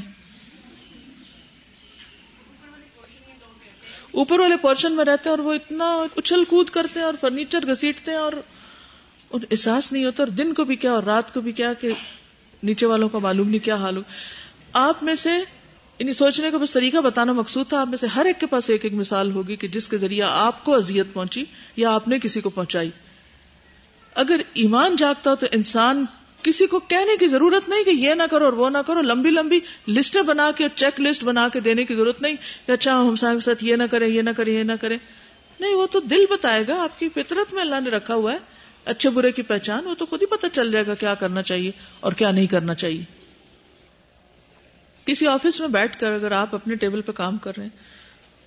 اوپر والے پورشن میں رہتے ہیں اور وہ اتنا اچھل کود کرتے ہیں اور فرنیچر گسیٹتے ہیں اور احساس نہیں ہوتا اور دن کو بھی کیا اور رات کو بھی کیا کہ نیچے والوں کا معلوم نہیں کیا حال ہو۔ آپ میں سے انہیں سوچنے کا بس طریقہ بتانا مقصود تھا، آپ میں سے ہر ایک کے پاس ایک ایک مثال ہوگی کہ جس کے ذریعے آپ کو اذیت پہنچی یا آپ نے کسی کو پہنچائی۔ اگر ایمان جاگتا ہو تو انسان کسی کو کہنے کی ضرورت نہیں کہ یہ نہ کرو اور وہ نہ کرو، لمبی لمبی لسٹیں بنا کے چیک لسٹ بنا کے دینے کی ضرورت نہیں کہ اچھا ہم کے ساتھ یہ نہ کریں، یہ نہ کریں، یہ نہ کریں۔ نہیں، وہ تو دل بتائے گا، آپ کی فطرت میں اللہ نے رکھا ہوا ہے۔ اچھے برے کی پہچان، وہ تو خود ہی پتہ چل جائے گا کیا کرنا چاہیے اور کیا نہیں کرنا چاہیے۔ کسی آفس میں بیٹھ کر اگر آپ اپنے ٹیبل پہ کام کر رہے ہیں،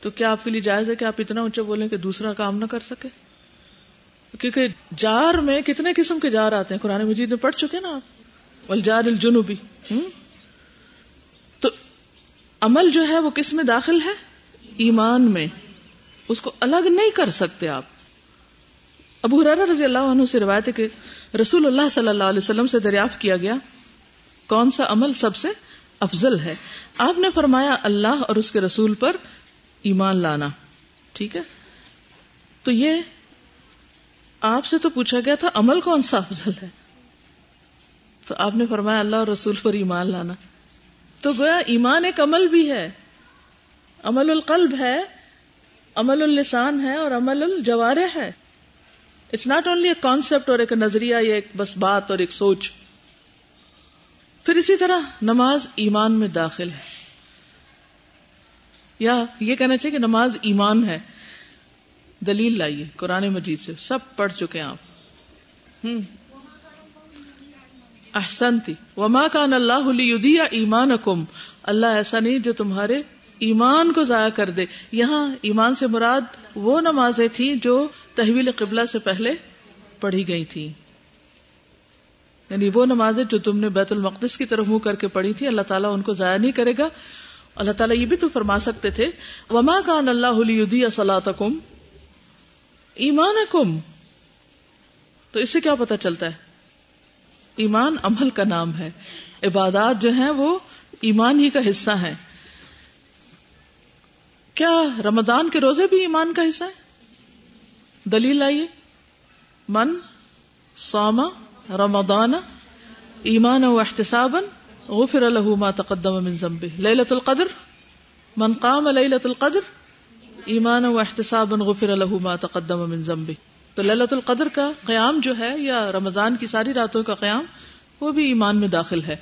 تو کیا آپ کے لیے جائز ہے کہ آپ اتنا اونچا بولیں کہ دوسرا کام نہ کر سکے؟ کیونکہ جار میں کتنے قسم کے جار آتے ہیں، قرآن مجید میں پڑھ چکے نا آپ؟ والجار الجنوبی تو عمل جو ہے وہ کس میں داخل ہے؟ ایمان میں۔ اس کو الگ نہیں کر سکتے آپ۔ ابو حرارہ رضی اللہ عنہ سے روایت ہے کہ رسول اللہ صلی اللہ علیہ وسلم سے دریافت کیا گیا۔ کون سا عمل سب سے افضل ہے۔ آپ نے فرمایا اللہ اور اس کے رسول پر ایمان لانا۔ ٹھیک ہے؟ تو یہ آپ سے تو پوچھا گیا تھا عمل کون سا افضل ہے۔ تو آپ نے فرمایا اللہ اور رسول پر ایمان لانا۔ تو گویا ایمان ایک عمل بھی ہے۔ عمل القلب ہے، عمل السان ہے اور عمل الجوار ہے۔ It's not only a concept اور ایک نظریہ یا ایک بس بات اور ایک سوچ۔ پھر اسی طرح نماز ایمان میں داخل ہے۔ یا یہ کہنا چاہیے کہ نماز ایمان ہے۔ دلیل لائیے، قرآن مجید سے۔ سب پڑھ چکے ہیں آپ۔ ہوں احسن تھی وما کان اللہ ایمان کم اللہ ایسا نہیں جو تمہارے ایمان کو ضائع کر دے۔ یہاں ایمان سے مراد وہ نمازیں تھیں جو تحویل قبلہ سے پہلے پڑھی گئی تھی یعنی وہ نمازیں جو تم نے بیت المقدس کی طرف منہ کر کے پڑھی تھی، اللہ تعالیٰ ان کو ضائع نہیں کرے گا۔ اللہ تعالیٰ یہ بھی تو فرما سکتے تھے، وما کان اللہ سلاۃ کم ایمان کم تو اس سے کیا پتا چلتا ہے؟ ایمان عمل کا نام ہے۔ عبادات جو ہیں وہ ایمان ہی کا حصہ ہیں۔ کیا رمضان کے روزے بھی ایمان کا حصہ ہے دلیل آئیے من ساما رمضان ایمان و احتساب غفر له ما تقدم من ذنبه. ليلة القدر، من قام ليلة القدر ایمان و احتساب غفر له ما تقدم من ذنبه. تو للت القدر کا قیام جو ہے یا رمضان کی ساری راتوں کا قیام، وہ بھی ایمان میں داخل ہے۔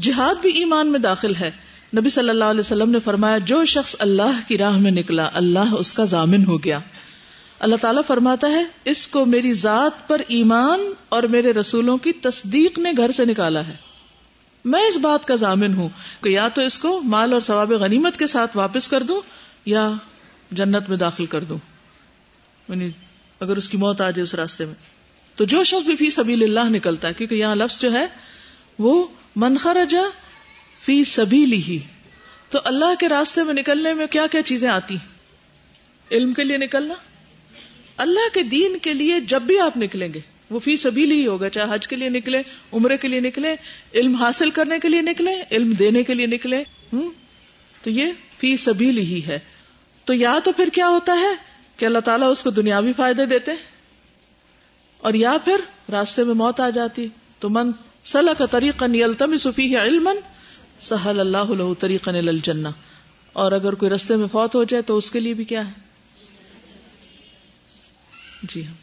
جہاد بھی ایمان میں داخل ہے۔ نبی صلی اللہ علیہ وسلم نے فرمایا، جو شخص اللہ کی راہ میں نکلا، اللہ اس کا ضامن ہو گیا۔ اللہ تعالیٰ فرماتا ہے، اس کو میری ذات پر ایمان اور میرے رسولوں کی تصدیق نے گھر سے نکالا ہے۔ میں اس بات کا ضامن ہوں کہ یا تو اس کو مال اور ثواب غنیمت کے ساتھ واپس کر دوں یا جنت میں داخل کر دوں۔ یعنی اگر اس کی موت آ جائے اس راستے میں۔ تو جو شخص بھی فی سبیل اللہ نکلتا ہے، کیونکہ یہاں لفظ جو ہے، وہ منخرجا فی سبھی لی تو اللہ کے راستے میں نکلنے میں کیا کیا چیزیں آتی علم کے لیے نکلنا اللہ کے دین کے لیے جب بھی آپ نکلیں گے، وہ فی سبھی ہی ہوگا، چاہے حج کے لیے نکلے عمرے کے لیے نکلے علم حاصل کرنے کے لیے نکلے علم دینے کے لیے نکلے ہوں؟ تو یہ فی سبھی ہی ہے۔ تو یا تو پھر کیا ہوتا ہے کہ اللہ تعالیٰ اس کو دنیاوی فائدے دیتے اور یا پھر راستے میں موت آ جاتی۔ تو من صلاح کا طریقہ نیلتم صفی ہے علم سہل اللہ طریقہ الجنہ۔ اور اگر کوئی رستے میں فوت ہو جائے تو اس کے لیے بھی کیا ہے؟ جی ہاں۔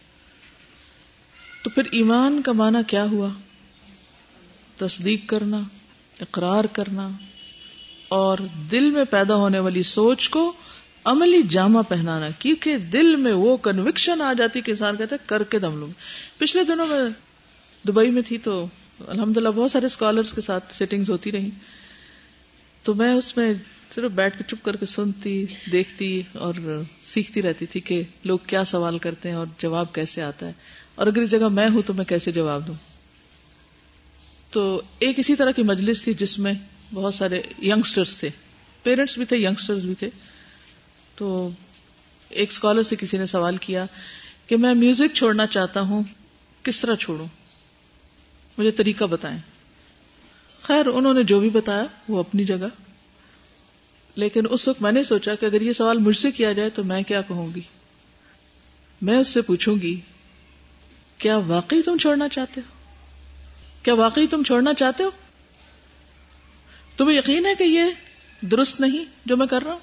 تو پھر ایمان کا معنی کیا ہوا؟ تصدیق کرنا، اقرار کرنا، اور دل میں پیدا ہونے والی سوچ کو عملی جامع پہنانا، کیونکہ دل میں وہ کنوکشن آ جاتی کہ انسان کہتے کر کے دم لوں۔ پچھلے دنوں میں دبئی میں تھی تو الحمد للہ بہت سارے اسکالرس کے ساتھ سیٹنگ ہوتی رہی۔ تو میں اس میں صرف بیٹھ کے چپ کر کے سنتی، دیکھتی اور سیکھتی رہتی تھی کہ لوگ کیا سوال کرتے ہیں اور جواب کیسے آتا ہے۔ اور اگر اس جگہ میں ہوں تو میں کیسے جواب دوں؟ تو ایک اسی طرح کی مجلس تھی جس میں بہت سارے یگسٹرس تھے۔ پیرنٹس بھی تھے یگسٹرس بھی تھے۔ تو ایک اسکالر سے کسی نے سوال کیا کہ میں میوزک چھوڑنا چاہتا ہوں، کس طرح چھوڑوں؟ مجھے طریقہ بتائیں۔ خیر، انہوں نے جو بھی بتایا وہ اپنی جگہ لیکن اس وقت میں نے سوچا کہ اگر یہ سوال مجھ سے کیا جائے تو میں کیا کہوں گی؟ میں اس سے پوچھوں گی، کیا واقعی تم چھوڑنا چاہتے ہو؟ کیا واقعی تم چھوڑنا چاہتے ہو؟ تمہیں یقین ہے کہ یہ درست نہیں جو میں کر رہا ہوں؟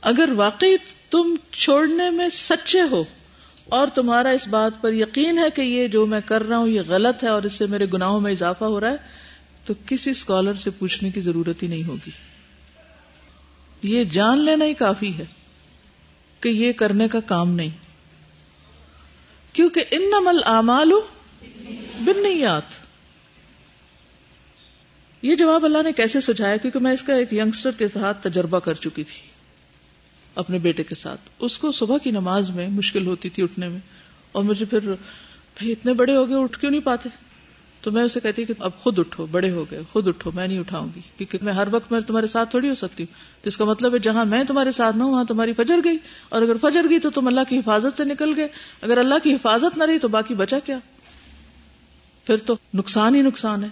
اگر واقعی تم چھوڑنے میں سچے ہو اور تمہارا اس بات پر یقین ہے کہ یہ جو میں کر رہا ہوں یہ غلط ہے اور اس سے میرے گناہوں میں اضافہ ہو رہا ہے، تو کسی اسکالر سے پوچھنے کی ضرورت ہی نہیں ہوگی۔ یہ جان لینا ہی کافی ہے کہ یہ کرنے کا کام نہیں۔ کیونکہ ان نمل امال بنیات یہ جواب اللہ نے کیسے سجایا کیونکہ میں اس کا ایک یگسٹر کے ساتھ تجربہ کر چکی تھی۔ اپنے بیٹے کے ساتھ۔ اس کو صبح کی نماز میں مشکل ہوتی تھی اٹھنے میں۔ اور مجھے پھر بھائی اتنے بڑے ہو گئے، اٹھ کیوں نہیں پاتے؟ تو میں اسے کہتی کہ اب خود اٹھو، بڑے ہو گئے، خود اٹھو، میں نہیں اٹھاؤں گی، کیونکہ میں ہر وقت میں تمہارے ساتھ تھوڑی ہو سکتی ہوں۔ تو اس کا مطلب ہے جہاں میں تمہارے ساتھ نہ ہوں، وہاں تمہاری فجر گئی۔ اور اگر فجر گئی تو تم اللہ کی حفاظت سے نکل گئے۔ اگر اللہ کی حفاظت نہ رہی تو باقی بچا کیا؟ پھر تو نقصان ہی نقصان ہے۔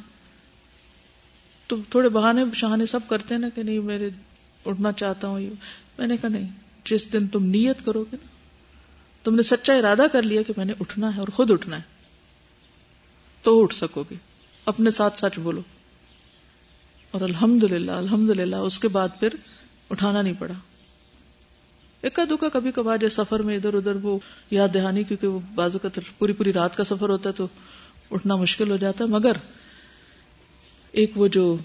تو تھوڑے بہانے شہانے سب کرتے ہیں نا کہ نہیں، میرے اٹھنا چاہتا ہوں میں نے کہا نہیں، جس دن تم نیت کرو گے نا، تم نے سچا ارادہ کر لیا کہ میں نے اٹھنا ہے اور خود اٹھنا ہے۔ تو اٹھ سکو گے۔ اپنے ساتھ سچ بولو۔ اور الحمد للہ الحمد للہ اس کے بعد پھر اٹھانا نہیں پڑا۔ اکا دکا کبھی کبھار جائے سفر میں ادھر ادھر وہ یاد دہانی، کیونکہ وہ بازو کا پوری پوری رات کا سفر ہوتا ہے تو اٹھنا مشکل ہو جاتا۔ ہے مگر ایک وہ جو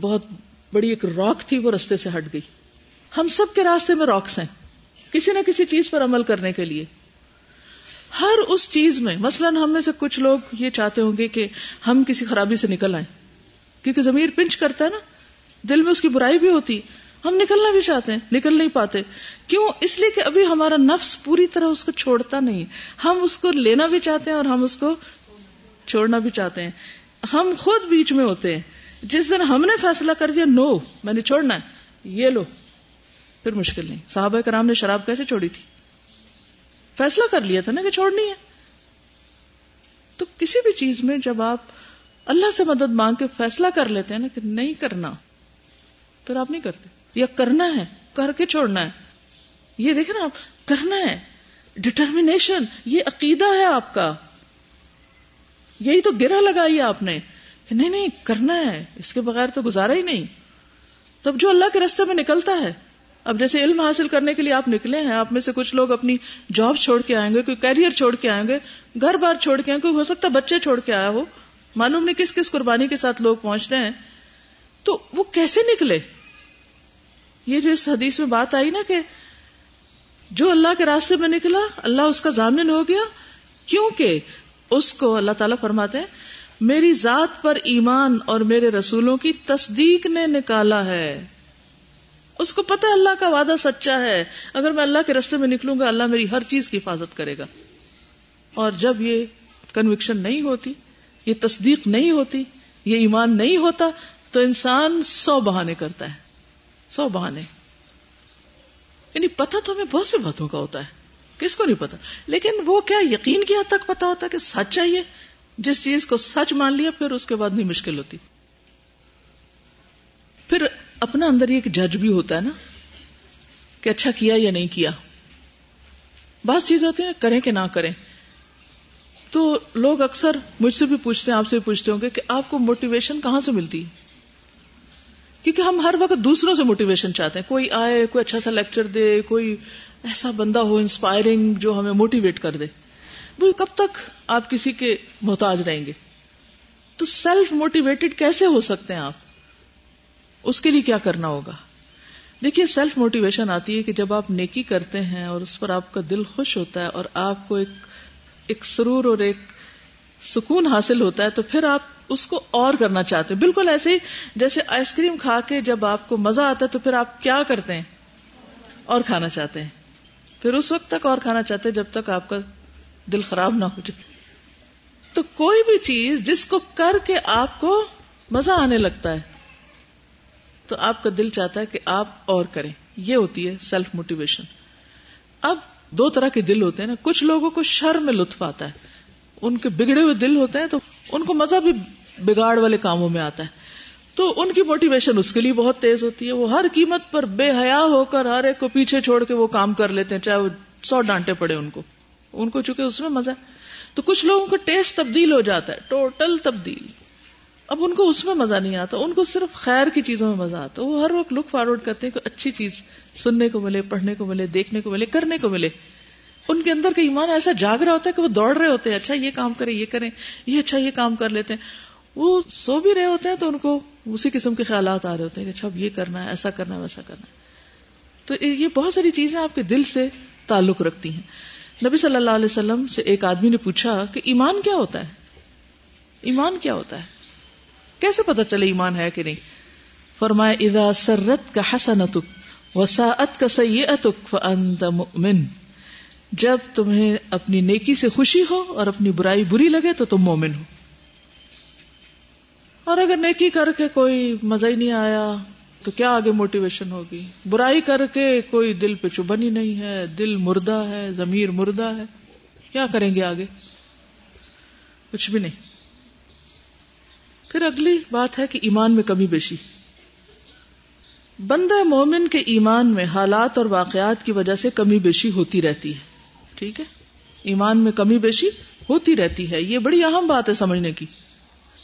بہت بڑی ایک راک تھی، وہ رستے سے ہٹ گئی۔ ہم سب کے راستے میں راکس ہیں۔ کسی نہ کسی چیز پر عمل کرنے کے لیے۔ ہر اس چیز میں، مثلا ہم میں سے کچھ لوگ یہ چاہتے ہوں گے کہ ہم کسی خرابی سے نکل آئیں۔ کیونکہ ضمیر پنچ کرتا ہے نا، دل میں اس کی برائی بھی ہوتی۔ ہم نکلنا بھی چاہتے ہیں، نکل نہیں پاتے۔ کیوں؟ اس لیے کہ ابھی ہمارا نفس پوری طرح اس کو چھوڑتا نہیں۔ ہم اس کو لینا بھی چاہتے ہیں اور ہم اس کو چھوڑنا بھی چاہتے ہیں۔ ہم خود بیچ میں ہوتے ہیں۔ جس دن ہم نے فیصلہ کر دیا، نو، میں نے چھوڑنا ہے، یہ لو۔ پھر مشکل نہیں۔ صحابہ کرام نے شراب کیسے چھوڑی تھی؟ فیصلہ کر لیا تھا نا کہ چھوڑنی ہے۔ تو کسی بھی چیز میں جب آپ اللہ سے مدد مانگ کے فیصلہ کر لیتے ہیں نا کہ نہیں کرنا پھر آپ نہیں کرتے۔ یا کرنا ہے، کر کے چھوڑنا ہے۔ یہ دیکھیں نا آپ، کرنا ہے۔ ڈٹرمنیشن یہ عقیدہ ہے آپ کا۔ یہی تو گرا لگائی آپ نے کہ نہیں نہیں، کرنا ہے۔ اس کے بغیر تو گزارا ہی نہیں۔ تب جو اللہ کے رستے میں نکلتا ہے اب جیسے علم حاصل کرنے کے لیے آپ نکلے ہیں، آپ میں سے کچھ لوگ اپنی جاب چھوڑ کے آئیں گے، کوئی کیریئر چھوڑ کے آئیں گے، گھر بار چھوڑ کے آئیں گے ہو سکتا بچے چھوڑ کے آیا ہو، معلوم نہیں کس کس قربانی کے ساتھ لوگ پہنچتے ہیں۔ تو وہ کیسے نکلے؟ یہ جو اس حدیث میں بات آئی نا کہ جو اللہ کے راستے میں نکلا، اللہ اس کا ضامن ہو گیا۔ کیونکہ اس کو اللہ تعالیٰ فرماتے ہیں، میری ذات پر ایمان اور میرے رسولوں کی تصدیق نے نکالا ہے۔ اس کو پتہ اللہ کا وعدہ سچا ہے۔ اگر میں اللہ کے رستے میں نکلوں گا، اللہ میری ہر چیز کی حفاظت کرے گا۔ اور جب یہ کنوکشن نہیں ہوتی، یہ تصدیق نہیں ہوتی، یہ ایمان نہیں ہوتا، تو انسان سو بہانے کرتا ہے۔ سو بہانے۔ یعنی پتہ تو ہمیں بہت سی باتوں کا ہوتا ہے۔ کس کو نہیں پتا لیکن وہ کیا یقین کی حد تک پتا ہوتا ہے کہ سچ چاہیے؟ جس چیز کو سچ مان لیا، پھر اس کے بعد نہیں مشکل ہوتی۔ پھر اپنا اندر ایک جج بھی ہوتا ہے نا کہ اچھا کیا یا نہیں کیا۔ بعض چیزیں ہوتی ہیں، کریں کہ نہ کریں۔ تو لوگ اکثر مجھ سے بھی پوچھتے ہیں، آپ سے بھی پوچھتے ہوں گے کہ آپ کو موٹیویشن کہاں سے ملتی؟ ہے کیونکہ ہم ہر وقت دوسروں سے موٹیویشن چاہتے ہیں۔ کوئی آئے، کوئی اچھا سا لیکچر دے، کوئی ایسا بندہ ہو انسپائرنگ جو ہمیں موٹیویٹ کر دے۔ وہ کب تک آپ کسی کے محتاج رہیں گے؟ تو سیلف موٹیویٹڈ کیسے ہو سکتے ہیں آپ؟ اس کے لیے کیا کرنا ہوگا؟ دیکھیے سیلف موٹیویشن آتی ہے کہ جب آپ نیکی کرتے ہیں اور اس پر آپ کا دل خوش ہوتا ہے اور آپ کو ایک ایک سرور اور ایک سکون حاصل ہوتا ہے، تو پھر آپ اس کو اور کرنا چاہتے ہیں۔ بالکل ایسے ہی جیسے آئس کریم کھا کے جب آپ کو مزہ آتا ہے، تو پھر آپ کیا کرتے ہیں؟ اور کھانا چاہتے ہیں۔ پھر اس وقت تک اور کھانا چاہتے ہیں جب تک آپ کا دل خراب نہ ہو جائے۔ تو کوئی بھی چیز جس کو کر کے آپ کو مزہ آنے لگتا ہے تو آپ کا دل چاہتا ہے کہ آپ اور کریں۔ یہ ہوتی ہے سیلف موٹیویشن اب دو طرح کے دل ہوتے ہیں نا۔ کچھ لوگوں کو شر میں لطف آتا ہے۔ ان کے بگڑے ہوئے دل ہوتے ہیں تو ان کو مزہ بھی بگاڑ والے کاموں میں آتا ہے۔ تو ان کی موٹیویشن اس کے لیے بہت تیز ہوتی ہے۔ وہ ہر قیمت پر بے حیا ہو کر ہر ایک کو پیچھے چھوڑ کے وہ کام کر لیتے ہیں، چاہے وہ سو ڈانٹے پڑے ان کو۔ ان کو چونکہ اس میں مزہ تو کچھ لوگوں کا ٹیسٹ تبدیل ہو جاتا ہے، ٹوٹل تبدیل۔ اب ان کو اس میں مزہ نہیں آتا، ان کو صرف خیر کی چیزوں میں مزہ آتا، وہ ہر وقت لک فارورڈ کرتے ہیں کہ اچھی چیز سننے کو ملے، پڑھنے کو ملے، دیکھنے کو ملے، کرنے کو ملے۔ ان کے اندر کا ایمان ایسا جاگ رہا ہوتا ہے کہ وہ دوڑ رہے ہوتے ہیں اچھا یہ کام کریں، یہ کریں، یہ اچھا یہ کام کر لیتے ہیں۔ وہ سو بھی رہے ہوتے ہیں تو ان کو اسی قسم کے خیالات آ رہے ہوتے ہیں کہ اچھا اب یہ کرنا ہے، ایسا کرنا ہے، ویسا کرنا ہے۔ تو یہ بہت ساری چیزیں آپ کے دل سے تعلق رکھتی ہیں۔ نبی صلی اللہ علیہ وسلم سے ایک آدمی نے پوچھا کہ ایمان کیا ہوتا ہے؟ ایمان کیا ہوتا ہے؟ کیسے پتا چلے ایمان ہے کہ نہیں؟ فرمایا، اذا سرت کا حسنتک وساعت کا سیئتک فانت مؤمن. جب تمہیں اپنی نیکی سے خوشی ہو اور اپنی برائی بری لگے تو تم مومن ہو۔ اور اگر نیکی کر کے کوئی مزہ ہی نہیں آیا تو کیا آگے موٹیویشن ہوگی؟ برائی کر کے کوئی دل پہ چبن ہی نہیں ہے، دل مردہ ہے، ضمیر مردہ ہے۔ کیا کریں گے آگے؟ کچھ بھی نہیں۔ پھر اگلی بات ہے کہ ایمان میں کمی بیشی۔ بندہ مومن کے ایمان میں حالات اور واقعات کی وجہ سے کمی بیشی ہوتی رہتی ہے۔ ٹھیک ہے؟ ایمان میں کمی بیشی ہوتی رہتی ہے۔ یہ بڑی اہم بات ہے سمجھنے کی۔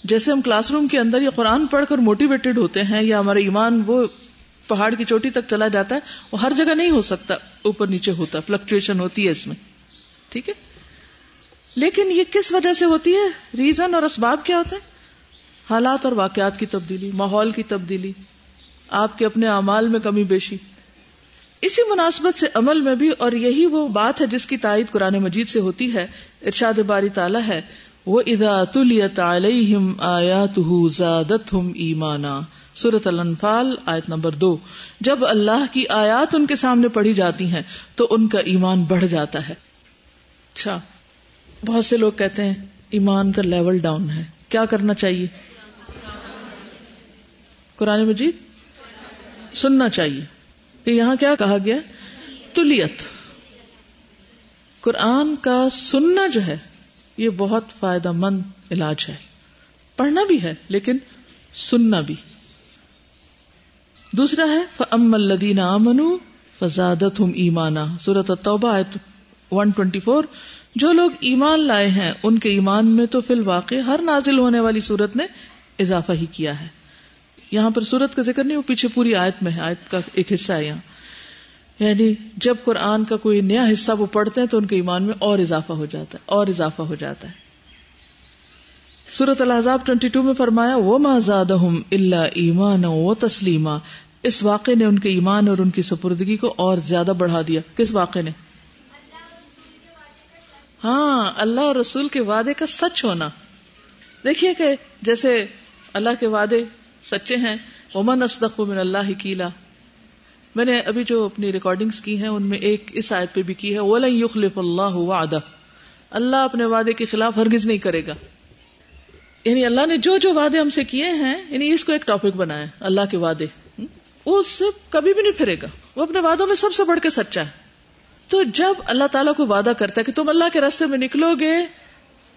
جیسے ہم کلاس روم کے اندر یا قرآن پڑھ کر موٹیویٹڈ ہوتے ہیں یا ہمارا ایمان وہ پہاڑ کی چوٹی تک چلا جاتا ہے، وہ ہر جگہ نہیں ہو سکتا، اوپر نیچے ہوتا فلکچویشن ہوتی ہے اس میں۔ ٹھیک ہے؟ لیکن یہ کس وجہ سے ہوتی ہے؟ ریزن اور اسباب کیا ہوتے ہیں؟ حالات اور واقعات کی تبدیلی، ماحول کی تبدیلی، آپ کے اپنے اعمال میں کمی بیشی۔ اسی مناسبت سے عمل میں بھی، اور یہی وہ بات ہے جس کی تائید قرآن مجید سے ہوتی ہے، ارشاد باری تعالیٰ ہے وہ ادا تلیت علیہم آیات زادت ہم ایمانا سورت الانفال، آیت نمبر دو۔ جب اللہ کی آیات ان کے سامنے پڑھی جاتی ہیں، تو ان کا ایمان بڑھ جاتا ہے۔ اچھا بہت سے لوگ کہتے ہیں، ایمان کا لیول ڈاؤن ہے۔ کیا کرنا چاہیے؟ قرآن مجید؟ سننا چاہیے کہ یہاں کیا کہا گیا تلیت. قرآن کا سننا جو ہے، یہ بہت فائدہ مند علاج ہے۔ پڑھنا بھی ہے، لیکن سننا بھی۔ دوسرا ہے فم الدین امن فزادت ہم ایمانا سورت توبہ ون ٹوینٹی فور جو لوگ ایمان لائے ہیں، ان کے ایمان میں تو فی الواقع ہر نازل ہونے والی سورت نے اضافہ ہی کیا ہے۔ یہاں پر سورت کا ذکر نہیں، وہ پیچھے پوری آیت میں ہے، آیت کا ایک حصہ ہے یہاں۔ یعنی جب قرآن کا کوئی نیا حصہ وہ پڑھتے ہیں تو ان کے ایمان میں اور اضافہ ہو جاتا ہے، اور اضافہ ہو جاتا ہے۔ سورت الحضاب ٹوینٹی ٹو میں فرمایا وہ اللہ ایمان و تسلیما اس واقعے نے ان کے ایمان اور ان کی سپردگی کو اور زیادہ بڑھا دیا۔ کس واقعے نے؟ ہاں اللہ اور رسول کے وعدے کا سچ ہونا۔ دیکھیے کہ جیسے اللہ کے وعدے سچے ہیں۔ امن اسدق من اللہ کیلا میں نے ابھی جو اپنی ریکارڈنگز کی ہیں، ان میں ایک اس آیت پہ بھی کی ہے۔ وَلَن يُخْلِفَ اللَّهُ وَعْدَ اللہ اپنے وعدے کے خلاف ہرگز نہیں کرے گا۔ یعنی اللہ نے جو جو وعدے ہم سے کیے ہیں یعنی اس کو ایک ٹاپک بنایا اللہ کے وعدے۔ وہ اس سے کبھی بھی نہیں پھرے گا۔ وہ اپنے وعدوں میں سب سے بڑھ کے سچا ہے۔ تو جب اللہ تعالیٰ کو وعدہ کرتا ہے کہ تم اللہ کے راستے میں نکلو گے،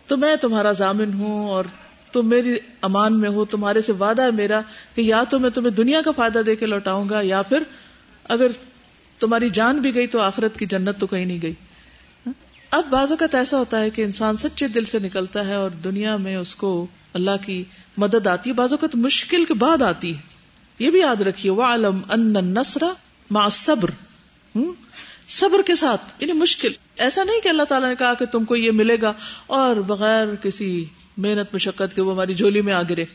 تو میں تمہارا ضامن ہوں اور تم میری امان میں ہو، تمہارے سے وعدہ ہے میرا کہ یا تو میں تمہیں دنیا کا فائدہ دے کے لوٹاؤں گا، یا پھر اگر تمہاری جان بھی گئی تو آخرت کی جنت تو کہیں نہیں گئی۔ اب بعض اوقات ایسا ہوتا ہے کہ انسان سچے دل سے نکلتا ہے اور دنیا میں اس کو اللہ کی مدد آتی ہے، بعض اوقات مشکل کے بعد آتی ہے۔ یہ بھی یاد رکھیے وہ عالم ان ما صبر صبر کے ساتھ یعنی مشکل۔ ایسا نہیں کہ اللہ تعالیٰ نے کہا کہ تم کو یہ ملے گا اور بغیر کسی محنت، مشقت کے وہ ہماری جھولی میں آ گرے۔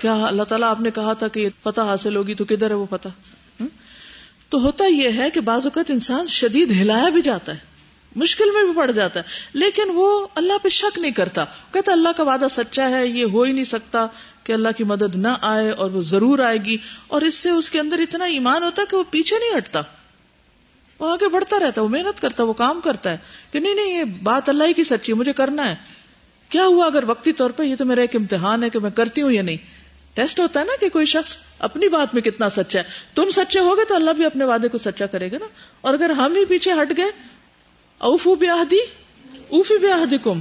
کیا اللہ تعالیٰ آپ نے کہا تھا کہ یہ پتہ حاصل ہوگی تو کدھر ہے وہ پتہ تو ہوتا یہ ہے کہ بعض اوقات انسان شدید ہلایا بھی جاتا ہے، مشکل میں بھی پڑ جاتا ہے، لیکن وہ اللہ پہ شک نہیں کرتا۔ کہتا اللہ کا وعدہ سچا ہے، یہ ہو ہی نہیں سکتا کہ اللہ کی مدد نہ آئے اور وہ ضرور آئے گی۔ اور اس سے اس کے اندر اتنا ایمان ہوتا ہے کہ وہ پیچھے نہیں ہٹتا۔ وہ آگے بڑھتا رہتا وہ محنت کرتا وہ کام کرتا ہے کہ نہیں نہیں، یہ بات اللہ ہی کی سچی ہے، مجھے کرنا ہے۔ کیا ہوا اگر وقتی طور پہ یہ تو میرا ایک امتحان ہے کہ میں کرتی ہوں یا نہیں؟ ٹیسٹ ہوتا ہے نا کہ کوئی شخص اپنی بات میں کتنا سچا ہے۔ تم سچے ہو گے تو اللہ بھی اپنے وعدے کو سچا کرے گا نا۔ اور اگر ہم ہی پیچھے ہٹ گئے، اوفو بیاہدی اوفی بیاہدی کم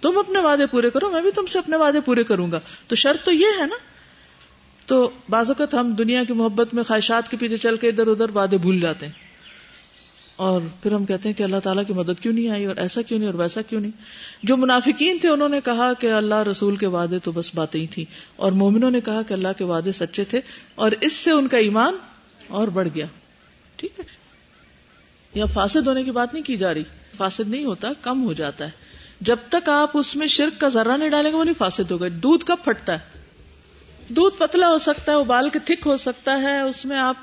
تم اپنے وعدے پورے کرو، میں بھی تم سے اپنے وعدے پورے کروں گا۔ تو شرط تو یہ ہے نا۔ تو بعض اوقات ہم دنیا کی محبت میں خواہشات کے پیچھے چل کے ادھر ادھر وعدے بھول جاتے ہیں۔ اور پھر ہم کہتے ہیں کہ اللہ تعالیٰ کی مدد کیوں نہیں آئی اور ایسا کیوں نہیں اور ویسا کیوں نہیں؟ جو منافقین تھے انہوں نے کہا کہ اللہ رسول کے وعدے تو بس باتیں ہی تھیں اور مومنوں نے کہا کہ اللہ کے وعدے سچے تھے اور اس سے ان کا ایمان اور بڑھ گیا۔ ٹھیک ہے؟ یا فاسد ہونے کی بات نہیں کی جا رہی۔ فاسد نہیں ہوتا، کم ہو جاتا ہے۔ جب تک آپ اس میں شرک کا ذرہ نہیں ڈالیں گے، وہ نہیں فاسد ہوگا۔ دودھ کب پھٹتا ہے؟ دودھ پتلا ہو سکتا ہے، ابال کے تھک ہو سکتا ہے، اس میں آپ